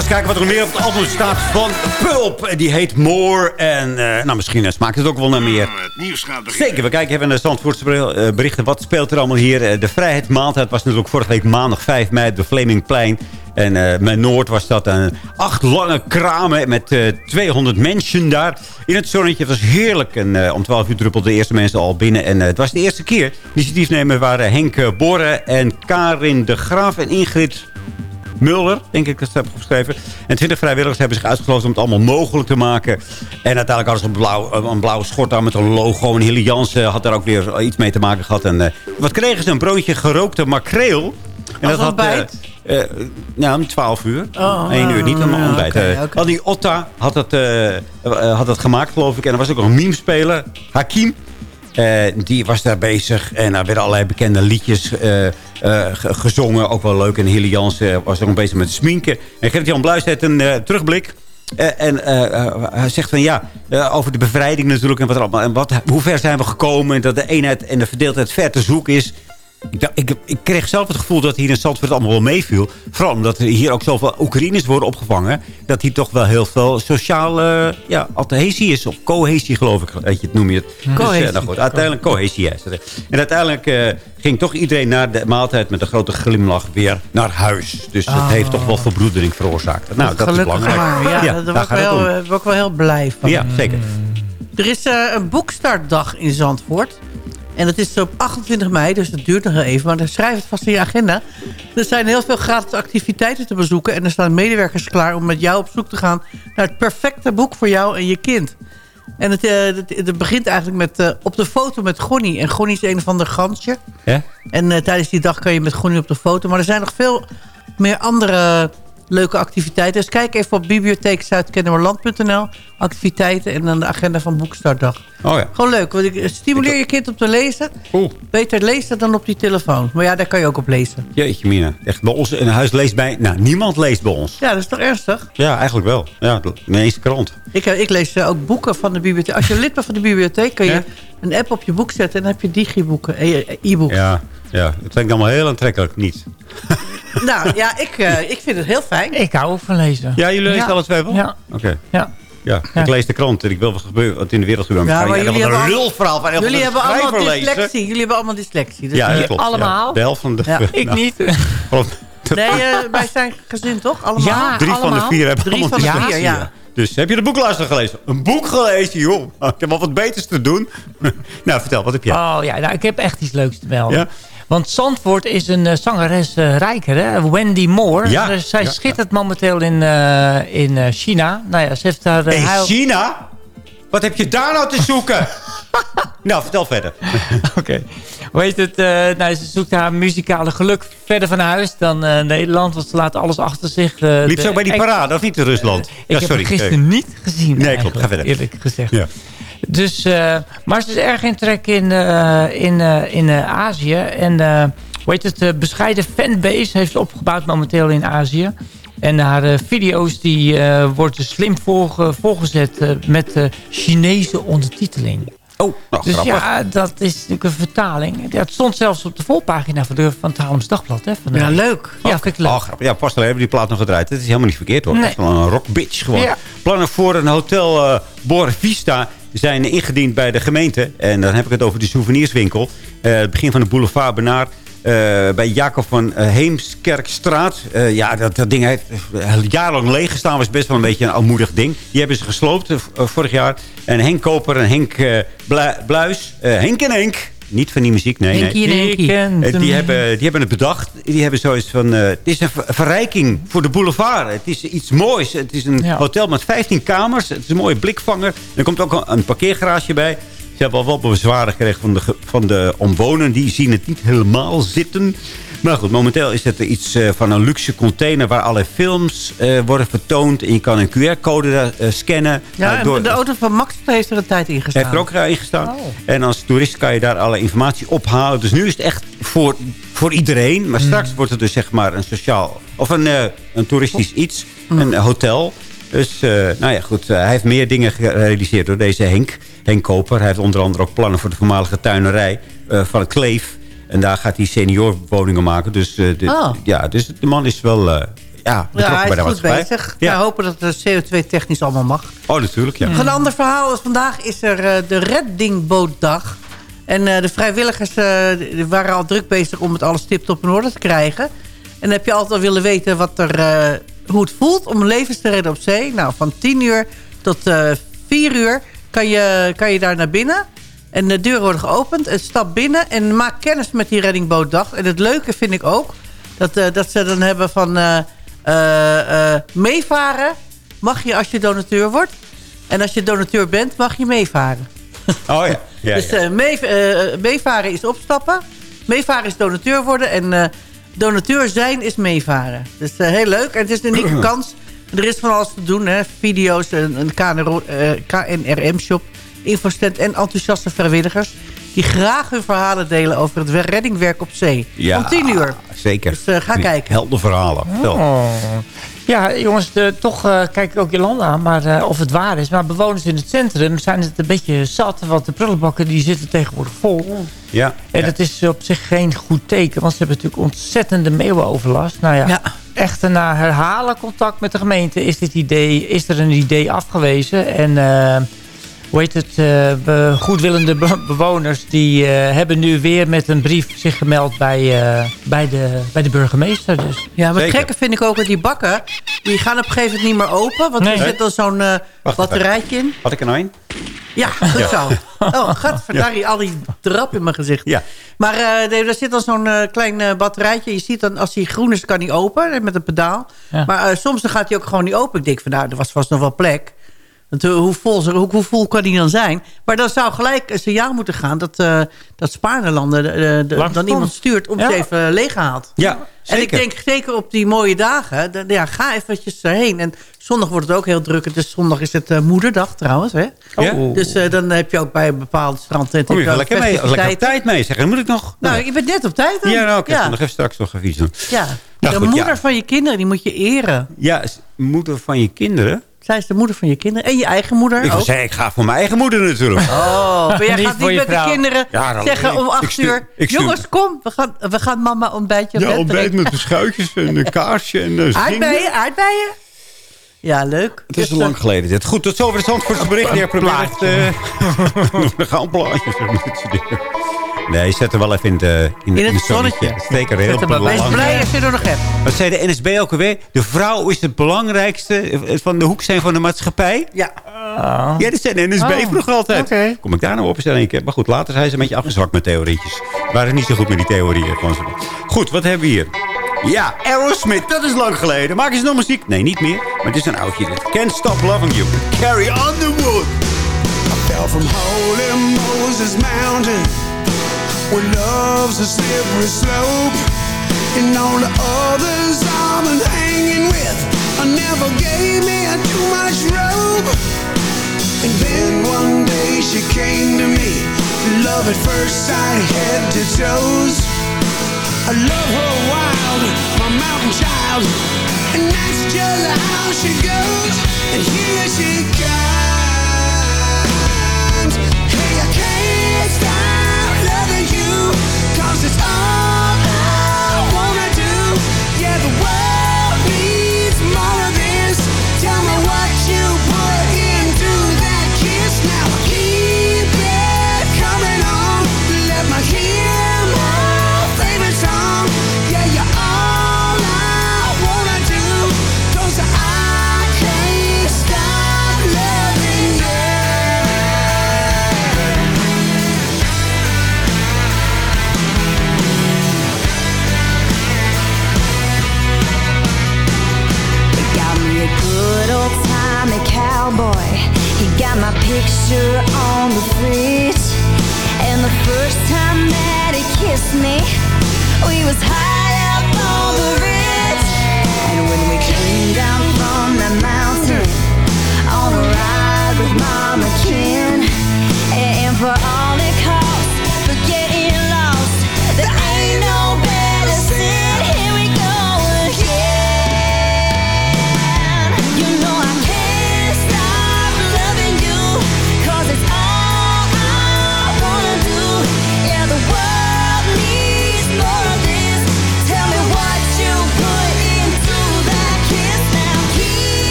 Eens kijken wat er meer op het album staat van Pulp. En Die heet More. En eh, nou, misschien eh, smaakt het ook wel naar meer. Het nieuws gaat beginnen. Zeker, we kijken even naar de Zandvoortse eh, berichten. Wat speelt er allemaal hier? De Vrijheidsmaaltijd was natuurlijk vorige week maandag 5 mei op de Flemingplein. En eh mijn Noord was dat een acht lange kramen met eh 200 mensen daar. In het zonnetje. Het was heerlijk. En om 12 uur druppelden de eerste mensen al binnen. En het was de eerste keer. Initiatiefnemers waren Henk Borre en Karin de Graaf en Ingrid Mulder, denk ik dat ze hebben opgeschreven. En 20 vrijwilligers hebben zich uitgesloten om het allemaal mogelijk te maken. En uiteindelijk hadden ze een, blauw, een blauwe schort aan met een logo. En Hilly Jansen had daar ook weer iets mee te maken gehad. En, eh, wat kregen ze? Een broodje gerookte makreel. En Als ontbijt? eh, eh, nou, om 12 uur. Oh, 1 uur, niet een ja, ontbijt. Eh, oké. Al die Otta had het, eh, eh, had het gemaakt, geloof ik. En er was ook nog een meme-speler, Hakim. Eh, die was daar bezig. En er werden allerlei bekende liedjes eh, eh, ge- gezongen. Ook wel leuk. En Hilly Jansen was ook bezig met sminken. En Gert-Jan Bluis heeft een terugblik. En hij zegt van ja, over de bevrijding natuurlijk. En, wat er allemaal, en wat, hoe ver zijn we gekomen. En dat de eenheid en de verdeeldheid ver te zoeken is. Ik, ik, ik kreeg zelf het gevoel dat hier in Zandvoort allemaal wel meeviel. Vooral omdat er hier ook zoveel Oekraïners worden opgevangen. Dat hier toch wel heel veel sociale ja, adhesie is. Of cohesie geloof ik, weet je, het noem je het. Dus, eh, Cohesie. nou goed, uiteindelijk cohesie. ja. En uiteindelijk eh, ging toch iedereen na de maaltijd met een grote glimlach weer naar huis. Dus het Ah. heeft toch wel verbroedering veroorzaakt. Nou, dat is belangrijk. maar. Ja, daar daar ben ik wel, eh, ben ik wel heel blij van. Ja, zeker. Er is eh, een boekstartdag in Zandvoort. En dat is op 28 mei, dus dat duurt nog even. Maar dan schrijf het vast in je agenda. Er zijn heel veel gratis activiteiten te bezoeken. En er staan medewerkers klaar om met jou op zoek te gaan... naar het perfecte boek voor jou en je kind. En het, eh, het, het begint eigenlijk met eh, op de foto met Gonnie. En Gonnie is een of ander gansje. Ja? En eh, tijdens die dag kan je met Gonnie op de foto. Maar er zijn nog veel meer andere leuke activiteiten. Dus kijk even op bibliotheekzuidkennemerland.nl. Activiteiten en dan de agenda van Boekstartdag. Oh ja. Gewoon leuk. Want ik stimuleer je kind om te lezen. Beter lezen dan op die telefoon. Maar ja, daar kan je ook op lezen. Jeetje mina. Echt, bij ons in huis leest bij... Nou, niemand leest bij ons. Ja, dat is toch ernstig? Ja, eigenlijk wel. Ja, ineens krant. Ik, eh, ik lees eh, ook boeken van de bibliotheek. Als je lid bent van de bibliotheek... kun je Ja? Een app op je boek zetten... en dan heb je digiboeken, eh, eh, e-books. Ja, ja. Het klinkt allemaal heel aantrekkelijk. Niet. <laughs> Nou ja, ik, eh, ik vind het heel fijn. Ik hou ook van lezen. Ja, jullie lezen Ja. alle twee wel? Ja. Oké. Ja. Ja, ik lees de krant en ik wil wat, gebeuren, wat in de wereld gebeurt. Ja, Ga maar jullie hebben, een al- lulverhaal van een jullie van hebben de allemaal lezen. dyslexie. Jullie hebben allemaal dyslexie. Dus Ja, dat jullie- klopt. allemaal? Ja, de helft van de... Ja. Ik nou, niet. Nee, wij zijn gezin toch? Allemaal? Ja, Drie van de vier hebben Drie allemaal van de vier, ja. Dus heb je de boekluister gelezen? Een boek gelezen, joh. Ik heb wel wat beters te doen. <laughs> nou, vertel, wat heb jij? Oh ja, nou, ik heb echt iets leuks te melden. Ja? Want Zandvoort is een eh, zangeres eh, rijker, hè? Wendy Moore. Ja, Dus zij ja, schittert momenteel in, eh, in eh, China. Nou ja, ze heeft daar... eh, In China? Wat heb je daar nou te zoeken? <laughs> nou, vertel verder. <laughs> Oké. Hoe heet het? eh, nou, ze zoekt haar muzikale geluk verder van huis dan eh, Nederland. Want ze laat alles achter zich. eh, Liep de ze ook bij die parade, of niet in Rusland? Ik heb hem gisteren niet gezien. Nee, klopt. Ga verder. Eerlijk gezegd. Ja. Dus, eh, maar ze is erg in trek in, in, in Azië. En hoe heet het? eh, bescheiden fanbase heeft ze opgebouwd momenteel in Azië. En haar video's die worden slim volge- volgezet met Chinese ondertiteling. Oh, nou, Dus grappig. ja, dat is natuurlijk een vertaling. Het stond zelfs op de voorpagina van, de, van het Haarlems Dagblad. Hè, van de- Ja, leuk. Ja, vind ik leuk. Oh, grappig. Ja, pas hebben we die plaat nog gedraaid. Het is helemaal niet verkeerd hoor. Nee. Het is wel een rock bitch gewoon. Ja. Plannen voor een hotel eh Bor Vista zijn ingediend bij de gemeente. En dan heb ik het over de souvenirswinkel. Eh, het begin van de boulevard Benaar. Eh, bij Jacob van eh, Heemskerkstraat. Eh, ja, dat, dat ding heeft jarenlang leeg gestaan. Was best wel een beetje een almoedig ding. Die hebben ze gesloopt vorig jaar. En Henk Koper en Henk Blu- Bluis. Henk en Henk. Niet van die muziek, nee. Henkie nee. hem. die, hebben, die hebben het bedacht. Die hebben zoiets van... het is een ver- verrijking voor de boulevard. Het is iets moois. Het is een Ja. hotel met 15 kamers. Het is een mooie blikvanger. Er komt ook een, een parkeergarage bij. Ze hebben al wel bezwaren gekregen van de, van de omwonenden. Die zien het niet helemaal zitten. Maar goed, momenteel is het iets eh, van een luxe container... waar alle films eh, worden vertoond. En je kan een QR-code eh, scannen. Ja, door- de auto van Max heeft er een tijd in gestaan. heeft er ook in gestaan. Oh. En als toerist kan je daar alle informatie ophalen. Dus nu is het echt voor, voor iedereen. Maar straks wordt het dus zeg maar een sociaal... Of een, een toeristisch iets. Een hotel. Dus, nou ja, goed. hij heeft meer dingen gerealiseerd door deze Henk. Henk Koper. Hij heeft onder andere ook plannen voor de voormalige tuinerij eh, van Kleef. En daar gaat hij seniorwoningen maken. Dus, eh, de, Oh. ja, dus de man is wel eh, ja, Ja, hij bij is goed bezig. Ja. We hopen dat het CO2-technisch allemaal mag. Oh, natuurlijk, ja. Een ander verhaal is vandaag is er eh, de reddingbootdag. En de vrijwilligers waren al druk bezig om het alles tip-top in orde te krijgen. En heb je altijd al willen weten wat er, hoe het voelt om levens te redden op zee. Nou, van 10 uur tot eh 4 uur kan je, kan je daar naar binnen. En de deuren worden geopend. En stap binnen en maak kennis met die reddingbootdag. En het leuke vind ik ook... dat, eh, dat ze dan hebben van... eh, eh, meevaren mag je als je donateur wordt. En als je donateur bent, mag je meevaren. Oh ja. ja, <laughs> dus ja. mee, meevaren is opstappen. Meevaren is donateur worden. En donateur zijn is meevaren. Dus heel leuk. En het is een unieke <clears throat> kans. Er is van alles te doen. Hè. Video's, een, een KNRO eh, KNRM-shop, infostand en enthousiaste vrijwilligers. Die graag hun verhalen delen over het reddingwerk op zee. Ja, Om tien uur. Zeker. Dus eh, ga kijken. Helder verhalen. Oh. Ja, jongens, de, toch eh, kijk ik ook Jolanda aan, maar, eh, of het waar is. Maar bewoners in het centrum zijn het een beetje zat. Want de prullenbakken die zitten tegenwoordig vol. Ja. En ja. dat is op zich geen goed teken. Want ze hebben natuurlijk ontzettende meeuwenoverlast. Nou ja, Ja. Echter na herhalen contact met de gemeente... is, dit idee, is er een idee afgewezen. En eh, hoe heet het? eh, be- goedwillende be- bewoners... die eh, hebben nu weer met een brief zich gemeld bij, eh, bij, de, bij de burgemeester. Dus. Ja, maar het gekke vind ik ook dat die bakken... die gaan op een gegeven moment niet meer open. Want Nee. er zit dan zo'n eh, batterijtje in. Had ik er nou een? Ja, goed zo. <laughs> Oh, gadverdarrie, al die drap in mijn gezicht. Ja. Maar eh, nee, er zit dan zo'n eh, klein batterijtje. Je ziet dan, als hij groen is, kan hij open met een pedaal. Ja. Maar eh, soms dan gaat hij ook gewoon niet open. Ik denk van, nou, er was vast nog wel plek. Want, eh, hoe, vol, hoe, vol kan die dan zijn? Maar dan zou gelijk een signaal moeten gaan... dat, eh dat Spaarlanden eh, dan iemand stuurt om Ja. ze even leeggehaald. Ja, En ik denk zeker op die mooie dagen, dan- ja, ga eventjes erheen. En zondag wordt het ook heel druk. Dus zondag is het moederdag trouwens. Hè? Dus dan heb je ook bij een bepaald strand... Kom je lekker mee? Lekker op tijd mee zeggen. Moet ik nog... Nou, je bent net op tijd. Dan. Ja, nou, oké. ja. Nog even straks nog even iets doen. ja. Nou, de goed, moeder ja. van je kinderen, die moet je eren. Ja, moeder van je kinderen. Zij is de moeder van je kinderen. En je eigen moeder Ik ook. zeggen, ik ga voor mijn eigen moeder natuurlijk. Oh, maar jij Niet gaat niet met de kinderen Ja, zeggen om acht stuur- uur... ik stuur- Jongens, kom, we gaan, we gaan mama ontbijtje op Ja, ontbijt brengen." met beschuitjes en een <laughs> kaarsje en uh, Aardbeien, aardbeien. Ja, leuk. Het is Dus, te lang geleden dit. Goed, tot zover het Zandvoortse bericht. Eh, <laughs> Nog een plaatje. zeg maar. Nee, zet er wel even in, de, in, In het zonnetje. Steek er heel. Wees belangrijk. blij als je er nog hebt. Wat zei de NSB ook alweer? De vrouw is het belangrijkste eh, van de hoeksteen van de maatschappij. Ja. Ja, dat zei de NSB Oh, vroeger altijd. Kom ik daar nou op eens in één keer. Maar goed, later zijn ze een beetje afgezwakt met theorietjes. Waren niet zo goed met die theorieën. van ze. Goed, wat hebben we hier? Ja, Aerosmith, dat is lang geleden. Maken ze nog muziek? Nee, niet meer. Maar het is een oudje dit. Can't Stop Loving You. Carry on the wood. fell from holy Moses Mountain Where love's a slippery slope. And all the others I've been hanging with. I never gave me too much rope. And then one day she came to me. Love at first sight, head to toes. I love her wild, my mountain child. And that's just how she goes. And here she comes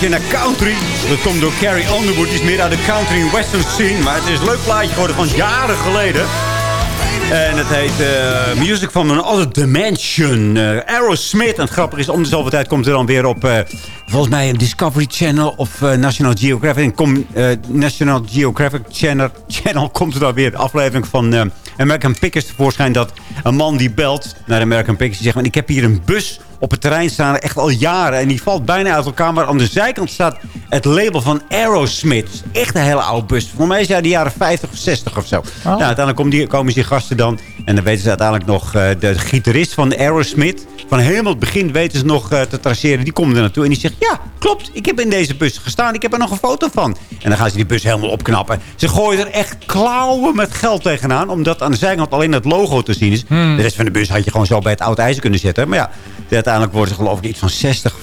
beetje naar country. Dat komt door Carrie Underwood. Die is meer uit de country en western scene. Maar het is een leuk plaatje geworden van jaren geleden. En het heet eh, Music from Another Dimension. Eh, Aerosmith. En het grappige is, om de zoveel tijd komt er dan weer op... eh, volgens mij Discovery Channel of National Geographic. En National Geographic Channel, <laughs> Channel komt er dan weer aflevering van American Pickers tevoorschijn. Dat een man die belt naar American Pickers. Die zegt, ik heb hier een bus op het terrein staan, echt al jaren. En die valt bijna uit elkaar. Maar aan de zijkant staat het label van Aerosmith. Echt een hele oude bus. Voor mij is hij de jaren 50 of 60 of zo. Nou, uiteindelijk komen die, komen die gasten dan. En dan weten ze uiteindelijk nog eh, de gitarist van Aerosmith. Van helemaal het begin weten ze nog eh, te traceren. Die komt er naartoe en die zegt... Ja, klopt. Ik heb in deze bus gestaan. Ik heb er nog een foto van. En dan gaan ze die bus helemaal opknappen. Ze gooien er echt klauwen met geld tegenaan. Omdat aan de zijkant alleen het logo te zien is. De rest van de bus had je gewoon zo bij het oud ijzer kunnen zetten. Maar ja, uiteindelijk worden ze geloof ik iets van 60,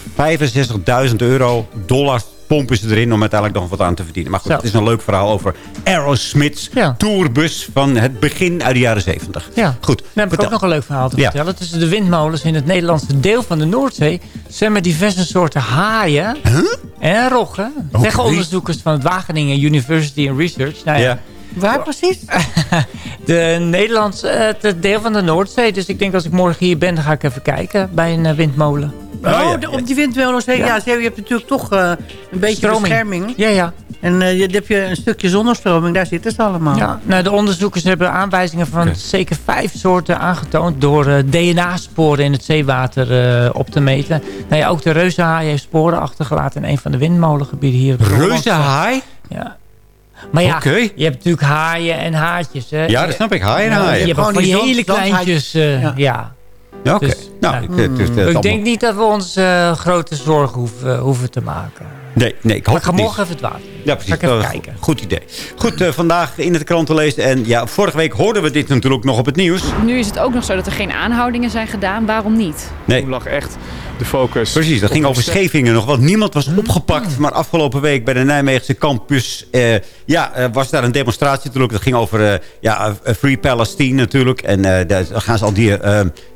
65.000 euro, dollars pompen ze erin om uiteindelijk nog wat aan te verdienen. Maar goed, het is een leuk verhaal over Aerosmith's tourbus van het begin uit de jaren 70. Ja. Goed. Dan heb ik vertel. ook nog een leuk verhaal te Ja. vertellen. Tussen de windmolens in het Nederlandse deel van de Noordzee... zijn met diverse soorten haaien en roggen. Zeggen Oké. onderzoekers van het Wageningen University and Research. Nou ja, Ja. Waar precies? <laughs> de Nederlandse eh, het deel van de Noordzee. Dus ik denk als ik morgen hier ben, dan ga ik even kijken bij een eh, windmolen. Oh, de- op die windmolens heen. Ja, je hebt natuurlijk toch eh, een beetje Stroming. bescherming. Ja, ja. En eh, je- dan heb je een stukje zonnestroming. Daar zitten ze allemaal. Ja, nou, de onderzoekers hebben aanwijzingen van zeker vijf soorten aangetoond... door eh, DNA-sporen in het zeewater eh, op te meten. Nou ja, ook de reuzenhaai heeft sporen achtergelaten... in een van de windmolengebieden hier. op Reuzenhaai? Ja. Maar ja, je hebt natuurlijk haaien en haartjes. Hè. Ja, dat snap ik. Haaien en Ja, haaien. Je hebt van die die hele kleintjes. eh, Ja. ja. Ja, oké. Dus, nou, ja. ik, is Ik denk niet dat we ons eh, grote zorgen hoeven, hoeven te maken. Nee, nee, ik hoop Maar ik ga het niet. morgen even het water. Ja, precies. Ga ik even is kijken. Goed idee. Goed, eh, vandaag in de krant te lezen. En ja, vorige week hoorden we dit natuurlijk nog op het nieuws. Nu is het ook nog zo dat er geen aanhoudingen zijn gedaan. Waarom niet? Nee. Toen lag echt de focus. Precies, dat ging over set. Scheveningen nog. Want niemand was Mm. opgepakt. Maar afgelopen week bij de Nijmeegse campus... eh, ja, eh, was daar een demonstratie natuurlijk. Dat ging over ja, Free Palestine natuurlijk. En eh, daar gaan ze al die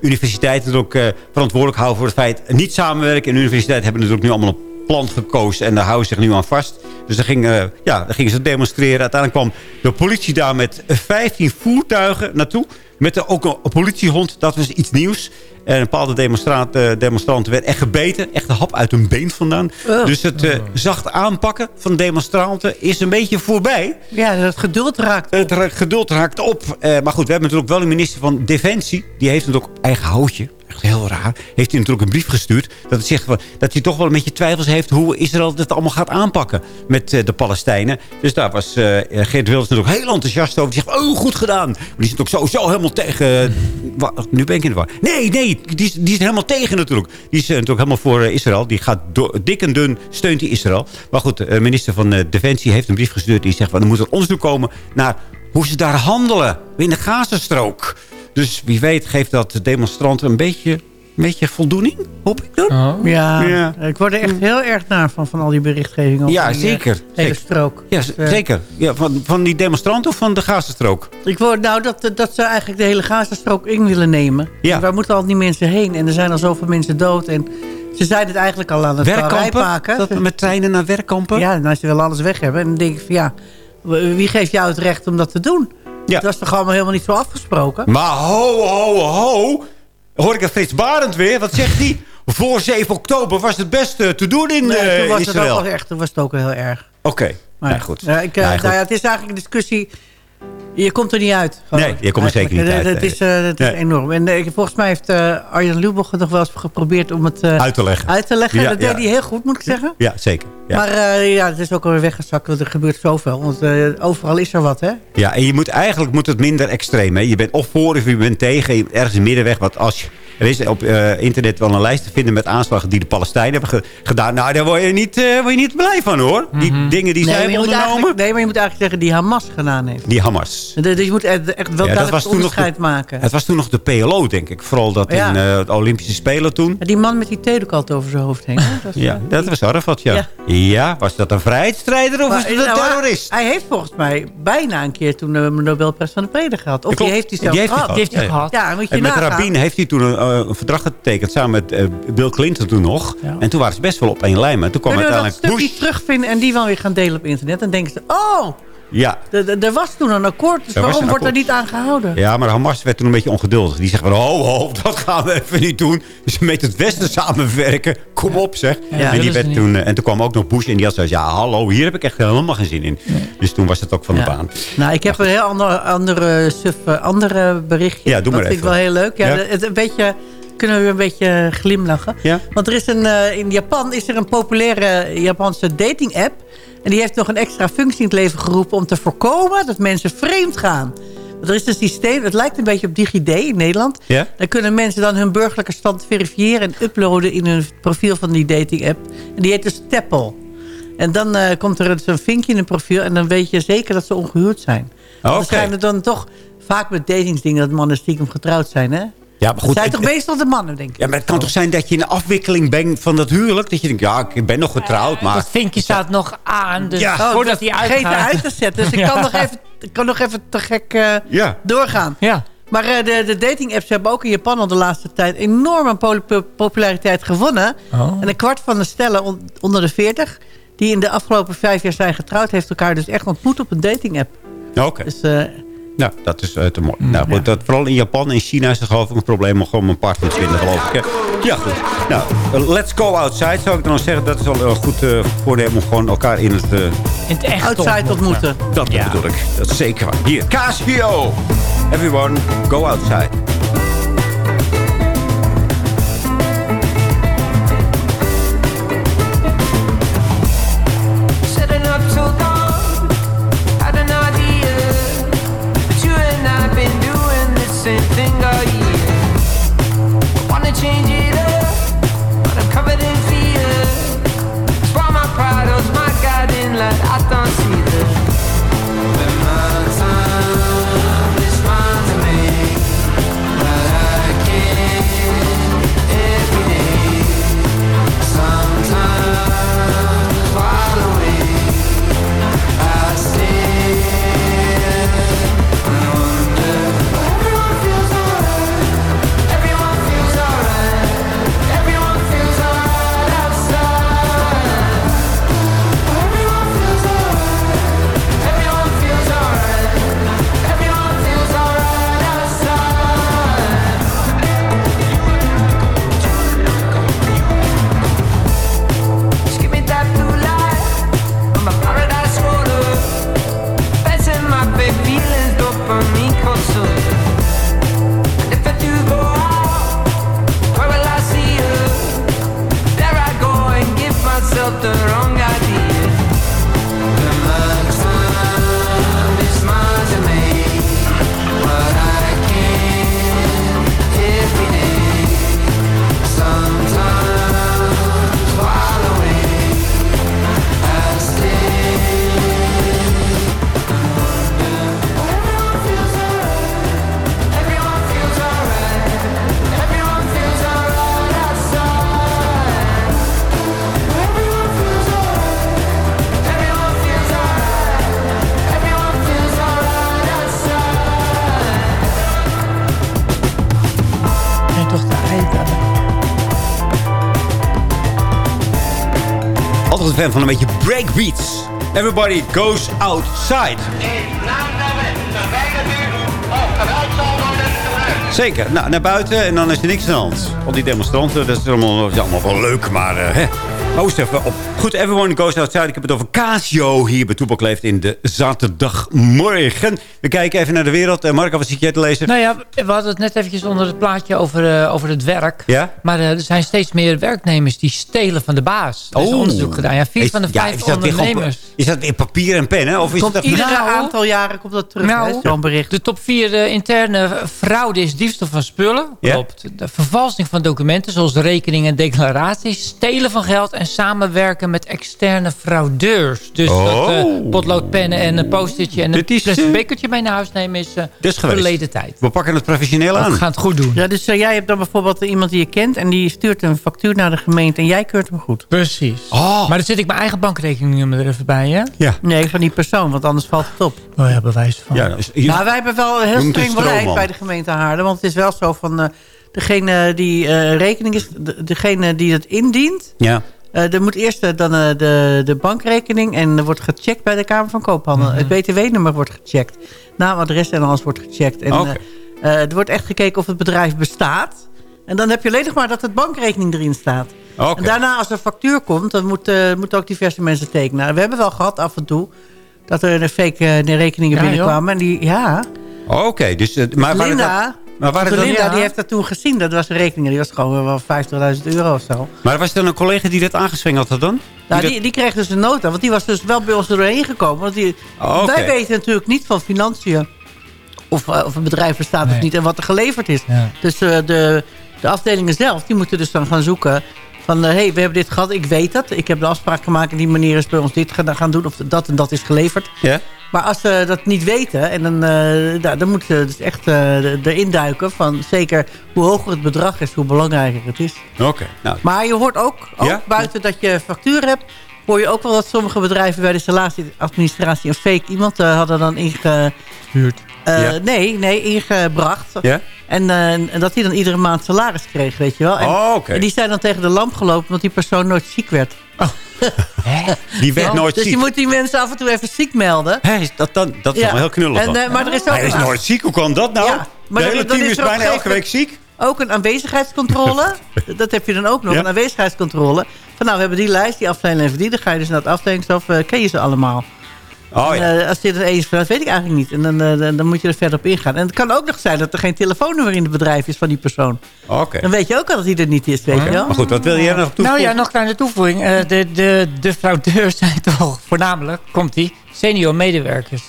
universiteiten natuurlijk eh, verantwoordelijk houden... voor het feit niet samenwerken. En de universiteiten hebben natuurlijk nu allemaal een plan gekozen. En daar houden ze zich nu aan vast. Dus daar, ging, eh, ja, daar gingen ze demonstreren. Uiteindelijk kwam de politie daar met 15 voertuigen naartoe. Met ook een politiehond. Dat was iets nieuws. En een bepaalde demonstraat, eh, demonstranten werd echt gebeten. Echt een hap uit hun been vandaan. Dus het eh, zacht aanpakken van demonstranten is een beetje voorbij. Ja, het geduld raakt Het ra- geduld raakt op. Eh, maar goed, we hebben natuurlijk wel een minister van Defensie. Die heeft natuurlijk ook eigen houtje. Echt heel raar. Heeft hij natuurlijk een brief gestuurd. Dat, het zegt, dat hij toch wel een beetje twijfels heeft... hoe Israël dit allemaal gaat aanpakken met de Palestijnen. Dus daar was Geert Wilders natuurlijk heel enthousiast over. Die zegt, oh, goed gedaan. Maar die zit ook sowieso helemaal tegen... nu ben ik in de war. Nee, nee, die die is helemaal tegen natuurlijk. Die is eh, natuurlijk helemaal voor eh, Israël. Die gaat dik en dun steunt hij Israël. Maar goed, de minister van eh, Defensie heeft een brief gestuurd. Die zegt, van, er moet een onderzoek komen naar hoe ze daar handelen in de Gazastrook. Dus wie weet geeft dat de demonstranten een beetje, beetje voldoening, hoop ik dan. Oh. Ja, Ja. ik word er echt heel erg naar van, van al die berichtgeving. over Ja, die, eh, zeker. hele zeker. strook. Ja, Dus, eh, zeker. Ja, van, van die demonstranten of van de Gazastrook? Ik word nou dat, dat ze eigenlijk de hele Gazastrook in willen nemen. Ja. Waar moeten al die mensen heen? En er zijn al zoveel mensen dood. En ze zijn het eigenlijk al aan het Werkkampen? maken. Dat met treinen naar werkkampen? Ja, nou, ze willen alles weg hebben. En dan denk ik van ja, wie geeft jou het recht om dat te doen? Ja. Dat is toch allemaal helemaal niet zo afgesproken? Maar ho, ho, ho. Hoor ik het Frits Barend weer? Wat zegt hij? Voor 7 oktober was het best eh, te doen in Nee, eh, toen was het ook Oké, echt, toen was het ook heel erg. nou ja, goed. Ja, ik, eh, Nou goed. nou ja, het is eigenlijk een discussie... Je komt er niet uit. gewoon. Nee, je komt er zeker niet uit, Het is, eh, het is Nee. enorm. En eh, volgens mij heeft eh, Arjen Lubach nog wel eens geprobeerd om het Uit te leggen. uit te leggen. Ja, dat ja. deed hij heel goed, moet ik zeggen. Ja, zeker. Ja. Maar ja, het is ook alweer weggezakt, want er gebeurt zoveel. Want overal is er wat, hè? Ja, en je moet eigenlijk moet het minder extreem. Hè? Je bent of voor of je bent tegen. Ergens in de middenweg. Want als je, er is op eh, internet wel een lijst te vinden met aanslagen die de Palestijnen hebben ge- gedaan. Nou, daar word je niet, eh, word je niet blij van hoor. Die dingen die Mhm. nee, zij maar je hebben moet ondernomen. nee, maar je moet eigenlijk zeggen die Hamas gedaan heeft. Die Hamas. Dus je moet echt, echt wel Ja, dat was de- onderscheid maken. Het was toen nog de PLO, denk ik. Vooral dat Ja. in eh, de Olympische Spelen toen. Die man met die theedokant over zijn hoofd heen. Dat is, Ja, eh, dat was Arafat, ja. Ja. ja. was dat een vrijheidsstrijder of is dat een nou, terrorist? Hij heeft volgens mij bijna een keer toen de Nobelprijs van de Vrede gehad. Of die heeft hij zelf gehad. gehad, Die heeft hij ja. Ja, moet je En met nagaan. Rabin heeft hij toen een, eh, een verdrag getekend samen met eh, Bill Clinton toen nog. En toen waren ze best wel op één lijn. Maar toen kwam uiteindelijk stukje terugvinden en die wel weer gaan delen op internet? Dan denken ze, oh, Ja. er was toen een akkoord. Dus Er waarom wordt er akkoord. niet aan gehouden? ja, maar Hamas werd toen een beetje ongeduldig. Die zegt van, ho, ho, dat gaan we even niet doen. Dus met het Westen samenwerken. Kom op, zeg. Ja, en, dat die werd toen, eh, en toen kwam ook nog Bush en die had zoiets ja, hallo, hier heb ik echt helemaal geen zin in. Dus toen was het ook van de baan. Nou, ik heb een heel ander, andere, suf, eh, andere berichtje. Ja, doe maar dat vind ik even. wel heel leuk. Ja, Ja. Het, een beetje, kunnen we een beetje glimlachen. Ja. Want er is een, eh, in Japan is er een populaire Japanse dating app. En die heeft nog een extra functie in het leven geroepen... om te voorkomen dat mensen vreemd gaan. Er is een systeem, het lijkt een beetje op DigiD in Nederland. Ja? Dan kunnen mensen dan hun burgerlijke stand verifiëren... en uploaden in hun profiel van die dating app. En die heet dus Teppel. En dan eh, komt er zo'n vinkje in een profiel... en dan weet je zeker dat ze ongehuwd zijn. Oké. Dan zijn er dan toch vaak met datingsdingen... dat mannen stiekem getrouwd zijn, hè? Ja, maar goed. Het zijn toch meestal de mannen, denk ik. Ja, maar het kan toch zijn dat je in de afwikkeling bent van dat huwelijk? Dat je denkt, ja, ik ben nog getrouwd, maar... Dat vinkje staat nog aan, dus Ja. voordat hij uitgaat. uit te zetten. Dus ik <laughs> Ja. kan, nog even, ik kan nog even te gek eh, Ja. doorgaan. Ja. Maar eh, de, de dating apps hebben ook in Japan al de laatste tijd enorm aan populariteit gewonnen. Oh. En een kwart van de stellen on- onder de 40 die in de afgelopen vijf jaar zijn getrouwd, heeft elkaar dus echt ontmoet op een dating app. Oké. Dus eh, Nou, dat is eh, te mooi. Mm, nou, goed, dat, vooral in Japan en China is er geloof ik een probleem om gewoon een partner te vinden, geloof ik. Ja, goed. Nou, eh, let's go outside, zou ik dan zeggen. Dat is wel een goed eh voordeel om gewoon elkaar in het... eh, In het echt outside ontmoeten. dat bedoel ik. Dat is zeker waar. Hier, Casio. Everyone, go outside. Altijd een fan van een beetje breakbeats. Everybody goes outside. Zeker. Nou, naar buiten en dan is er niks aan de hand. Al die demonstranten, dat is allemaal, allemaal wel leuk, maar... eh, hè. Hou eens even op. Goed, everyone goes outside. Ik heb het over Casio hier bij Toepak Leeft in de zaterdagmorgen. We kijken even naar de wereld. Uh, Marco, wat zit jij te lezen? Nou ja, we hadden het net eventjes onder het plaatje over, eh, over het werk. Ja? Maar eh, er zijn steeds meer werknemers die stelen van de baas. Er is Oh. onderzoek gedaan. Ja, vier Is- van de ja, vijf is dat weer gewoon- ondernemers. is dat weer papier en pen, hè? Of is komt het iedere Nou, aantal jaren komt dat terug, hè, Nou, zo'n bericht. de top 4 eh, interne fraude is diefstal van spullen. Ja. Klopt. De vervalsing van documenten zoals rekeningen en declaraties. Stelen van geld en samenwerken met externe fraudeurs. Dus Oh. dat eh, potloodpennen en een post-itje en een Dit plastic eh, bekertje mee naar huis nemen is, eh is verleden tijd. We pakken het professioneel We aan. gaan het goed doen. Ja, dus jij hebt dan bijvoorbeeld iemand die je kent... en die stuurt een factuur naar de gemeente en jij keurt hem goed. Precies. Oh. Maar dan zit ik mijn eigen bankrekeningnummer er even bij, hè? Ja. Nee, van die persoon, want anders valt het op. Oh ja, bewijs van. Ja, dus hier- Nou, wij hebben wel een heel streng beleid bij de gemeente Haarlem. Want het is wel zo van... eh, degene die eh, rekening is... de- degene die het indient... ja. Eh, er moet eerst eh, dan eh, de, de bankrekening... en er wordt gecheckt bij de Kamer van Koophandel. Mhm. Het btw-nummer wordt gecheckt. Naam, adres en alles wordt gecheckt. En, er wordt echt gekeken of het bedrijf bestaat. En dan heb je alleen nog maar dat het bankrekening erin staat. En daarna, als er factuur komt... dan moeten uh, moet ook diverse mensen tekenen. Nou, we hebben wel gehad af en toe... dat er een fake uh, rekeningen Ja, binnenkwamen. En die, ja... Oké, dus... maar Linda, maar waren Linda Ja. die heeft dat toen gezien. Dat was een rekening. Die was gewoon wel 50.000 euro of zo. Maar was er dan een collega die dat aangeswengeld had dan? Nou, dat- die, die kreeg dus een nota. Want die was dus wel bij ons doorheen gekomen. Want die, Oh. Wij weten natuurlijk niet van financiën... of, eh, of een bedrijf bestaat Nee. of niet en wat er geleverd is. Ja. Dus eh, de, de afdelingen zelf, die moeten dus dan gaan zoeken van... hé, hey, we hebben dit gehad, ik weet dat. Ik heb de afspraak gemaakt en die meneer is bij ons dit gaan, doen... of dat en dat is geleverd. Ja? Maar als ze dat niet weten, en dan, eh, nou, dan moeten ze dus echt eh, erin duiken... van zeker hoe hoger het bedrag is, hoe belangrijker het is. Oké. Nou, Maar je hoort ook, ook Ja? buiten dat je factuur hebt... hoor je ook wel dat sommige bedrijven bij de salarisadministratie... een fake iemand eh, hadden dan ingehuurd. Eh, Ja. Nee, nee, ingebracht. Ja? En, eh, en dat hij dan iedere maand salaris kreeg, weet je wel. En, Oh, en die zijn dan tegen de lamp gelopen... omdat die persoon nooit ziek werd. <laughs> die werd Ja, nooit dus ziek. je moet die mensen af en toe even ziek melden. Dat, dan, dat is Ja. wel heel knullig. En, eh, maar er is ook Hij is nooit ziek, hoe kan dat nou? Ja, maar de hele dan team is bijna elke week ziek. Ook een aanwezigheidscontrole. <laughs> dat heb je dan ook nog, Ja. een aanwezigheidscontrole. Van nou, we hebben die lijst, die afdeling en die. Dan ga je dus naar het afdelingshof, eh ken je ze allemaal. Oh ja. En, eh, als dit er één is, dat weet ik eigenlijk niet. En dan, eh, dan, dan moet je er verder op ingaan. En het kan ook nog zijn dat er geen telefoonnummer in het bedrijf is van die persoon. Oké. Dan weet je ook al dat hij er niet is, weet je wel. Maar goed, wat wil jij nog Nou toevoegen? ja, nog een kleine toevoeging. Eh, de, de, de fraudeurs <laughs> zijn toch voornamelijk, komt die, senior medewerkers.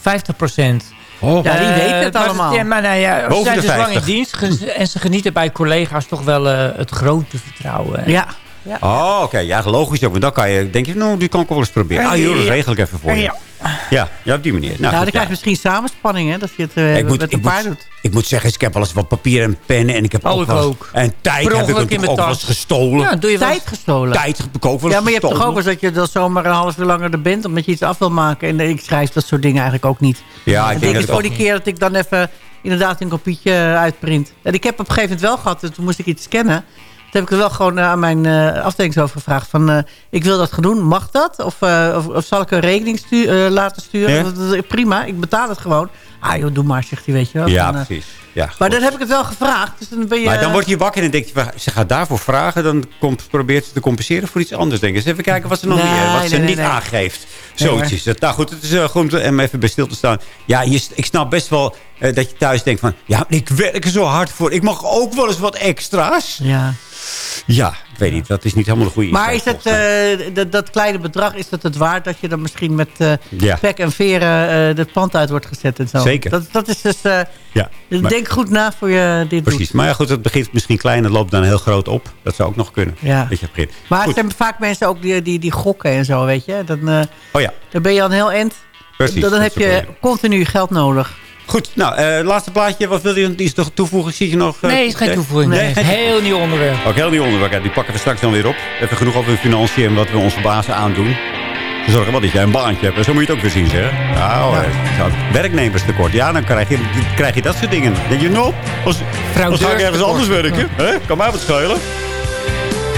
50 procent. Oh. Ja, die weten het allemaal. Ja, maar nou ja, ze zijn dus lang in 50. dienst en ze genieten bij collega's toch wel eh, het grote vertrouwen. Ja. Oh, oké. Ja, logisch ook. Want dan kan je, denk je, nou, die kan ik wel eens proberen. Ah, joh, dat regel ik even voor je. Ja. Ja, op die manier. Nou, dan krijg je misschien samenspanning, hè. Dat je het eh, Ik moet, met ik, een paar doet. ik moet zeggen, ik heb wel eens wat papier en pennen. En ik heb Oh, ook ik wel ook. En tijd heb ik natuurlijk ook wel eens gestolen. Ja, doe je wel Tijd gestolen. Tijd heb ik ook wel eens Ja, maar je hebt toch ook eens dat je dan zomaar een half uur langer er bent... omdat je iets af wil maken. En eh, ik schrijf dat soort dingen eigenlijk ook niet. Ja, ik ik denk denk dat voor die keer dat ik dan even inderdaad een kopietje eh, uitprint. En ik heb op een gegeven moment wel gehad, en toen moest ik iets scannen. Toen heb ik er wel gewoon eh, aan mijn uh, afdelingshoofd gevraagd van... eh, ik wil dat gaan doen, mag dat? Of, eh, of, of zal ik een rekening eh, laten sturen? Ja. Dat- dat- prima, ik betaal het gewoon. Ah joh, doe maar, zegt hij, weet je wel. Ja, eh, precies. Ja, maar dan heb ik het wel gevraagd. Dus dan ben je, Maar dan word je wakker en denk je, ze gaat daarvoor vragen. Dan komt, probeert ze te compenseren voor iets anders. Denk. Eens even kijken wat ze nog Nee, meer, wat ze nee, niet aangeeft. Zoiets het. Nou goed, het is uh, goed om even bij stil te staan. Ja, je, ik snap best wel eh, dat je thuis denkt van... Ja, ik werk er zo hard voor. Ik mag ook wel eens wat extra's. Ja. Ja, ik weet niet. Dat is niet helemaal de goede Maar is het, eh, dat, dat kleine bedrag, is dat het waard dat je dan misschien met eh Ja. pek en veren eh het pand uit wordt gezet en zo? Zeker. Dat, dat is dus, ja, maar- denk goed na voor je dit Precies. doet. Maar ja, goed, het begint misschien klein en loopt dan heel groot op. Dat zou ook nog kunnen. Ja. Dat je begint. Maar Goed. het zijn vaak mensen ook die, die, die gokken en zo, weet je. Dan, Oh ja, dan ben je al een heel eind. precies. Dan, dan heb je continu geld nodig. Goed, nou, eh, laatste plaatje. Wat wil je iets nog toevoegen? Zie je nog... eh, Nee, is geen nee? toevoeging. Nee, Nee, geen heel nieuw onderwerp. Ook heel nieuw onderwerp. Ja, Die pakken we straks dan weer op. Even genoeg over de financiën en wat we onze bazen aandoen. Ze zorgen wel dat jij een baantje hebt. En zo moet je het ook weer zien, zeg. Nou, eh, zo, werknemerstekort. Ja, dan krijg je, krijg je dat soort dingen. Dan denk je, nou, als, als ga ik ergens anders werken. Hè? Kan mij wat schelen.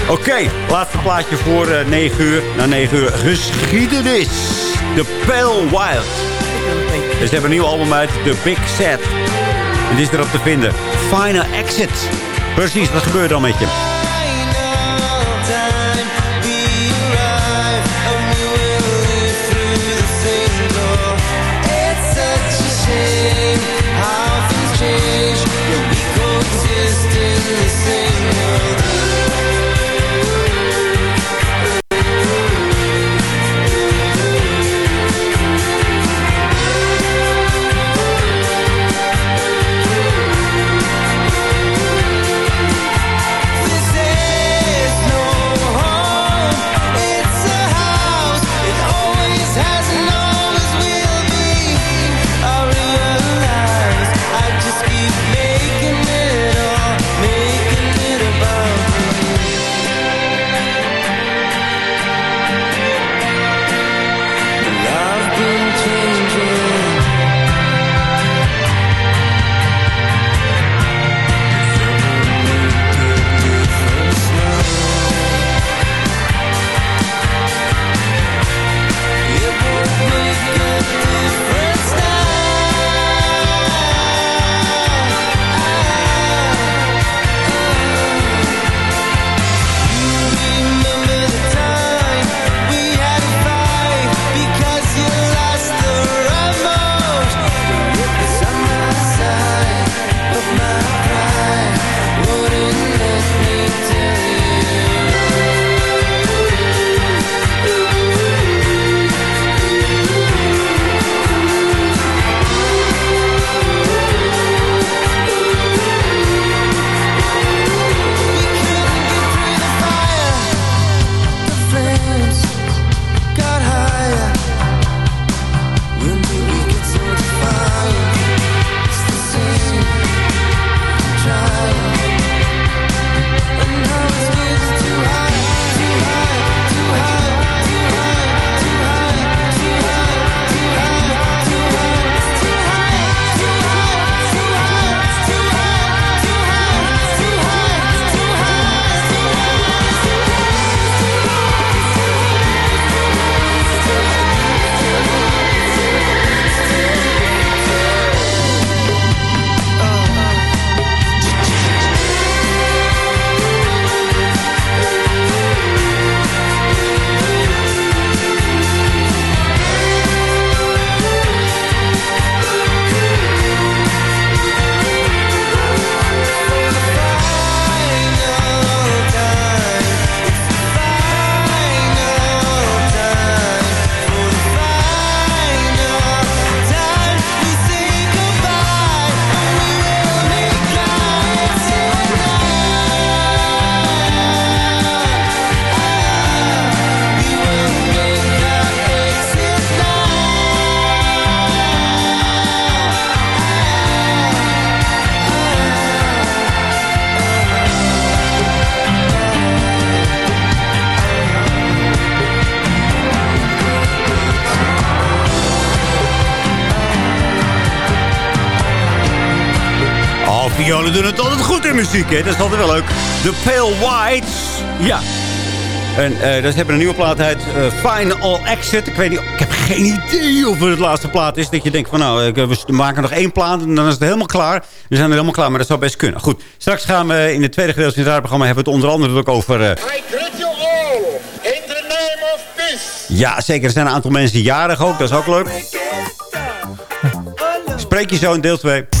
Oké, laatste plaatje voor eh 9 uur. Na 9 uur geschiedenis. The Pale Wild. Dus ze hebben een nieuw album uit, The Big Set. En dit is erop te vinden. Final Exit. Precies, wat gebeurt dan met je? Muziek, hè? Dat is altijd wel leuk. The Pale Whites. Ja. En eh dat hebben een nieuwe plaat uit eh, Final Exit. Ik weet niet, ik heb geen idee of het het laatste plaat is. Dat je denkt van nou, ik, we maken nog één plaat en dan is het helemaal klaar. We zijn er helemaal klaar, maar dat zou best kunnen. Goed, straks gaan we in het tweede gedeelte van het radioprogramma... hebben we het onder andere ook over... eh, I greet you all in the name of peace. ja, zeker, er zijn een aantal mensen jarig ook. Dat is ook leuk. Spreek je zo in deel 2.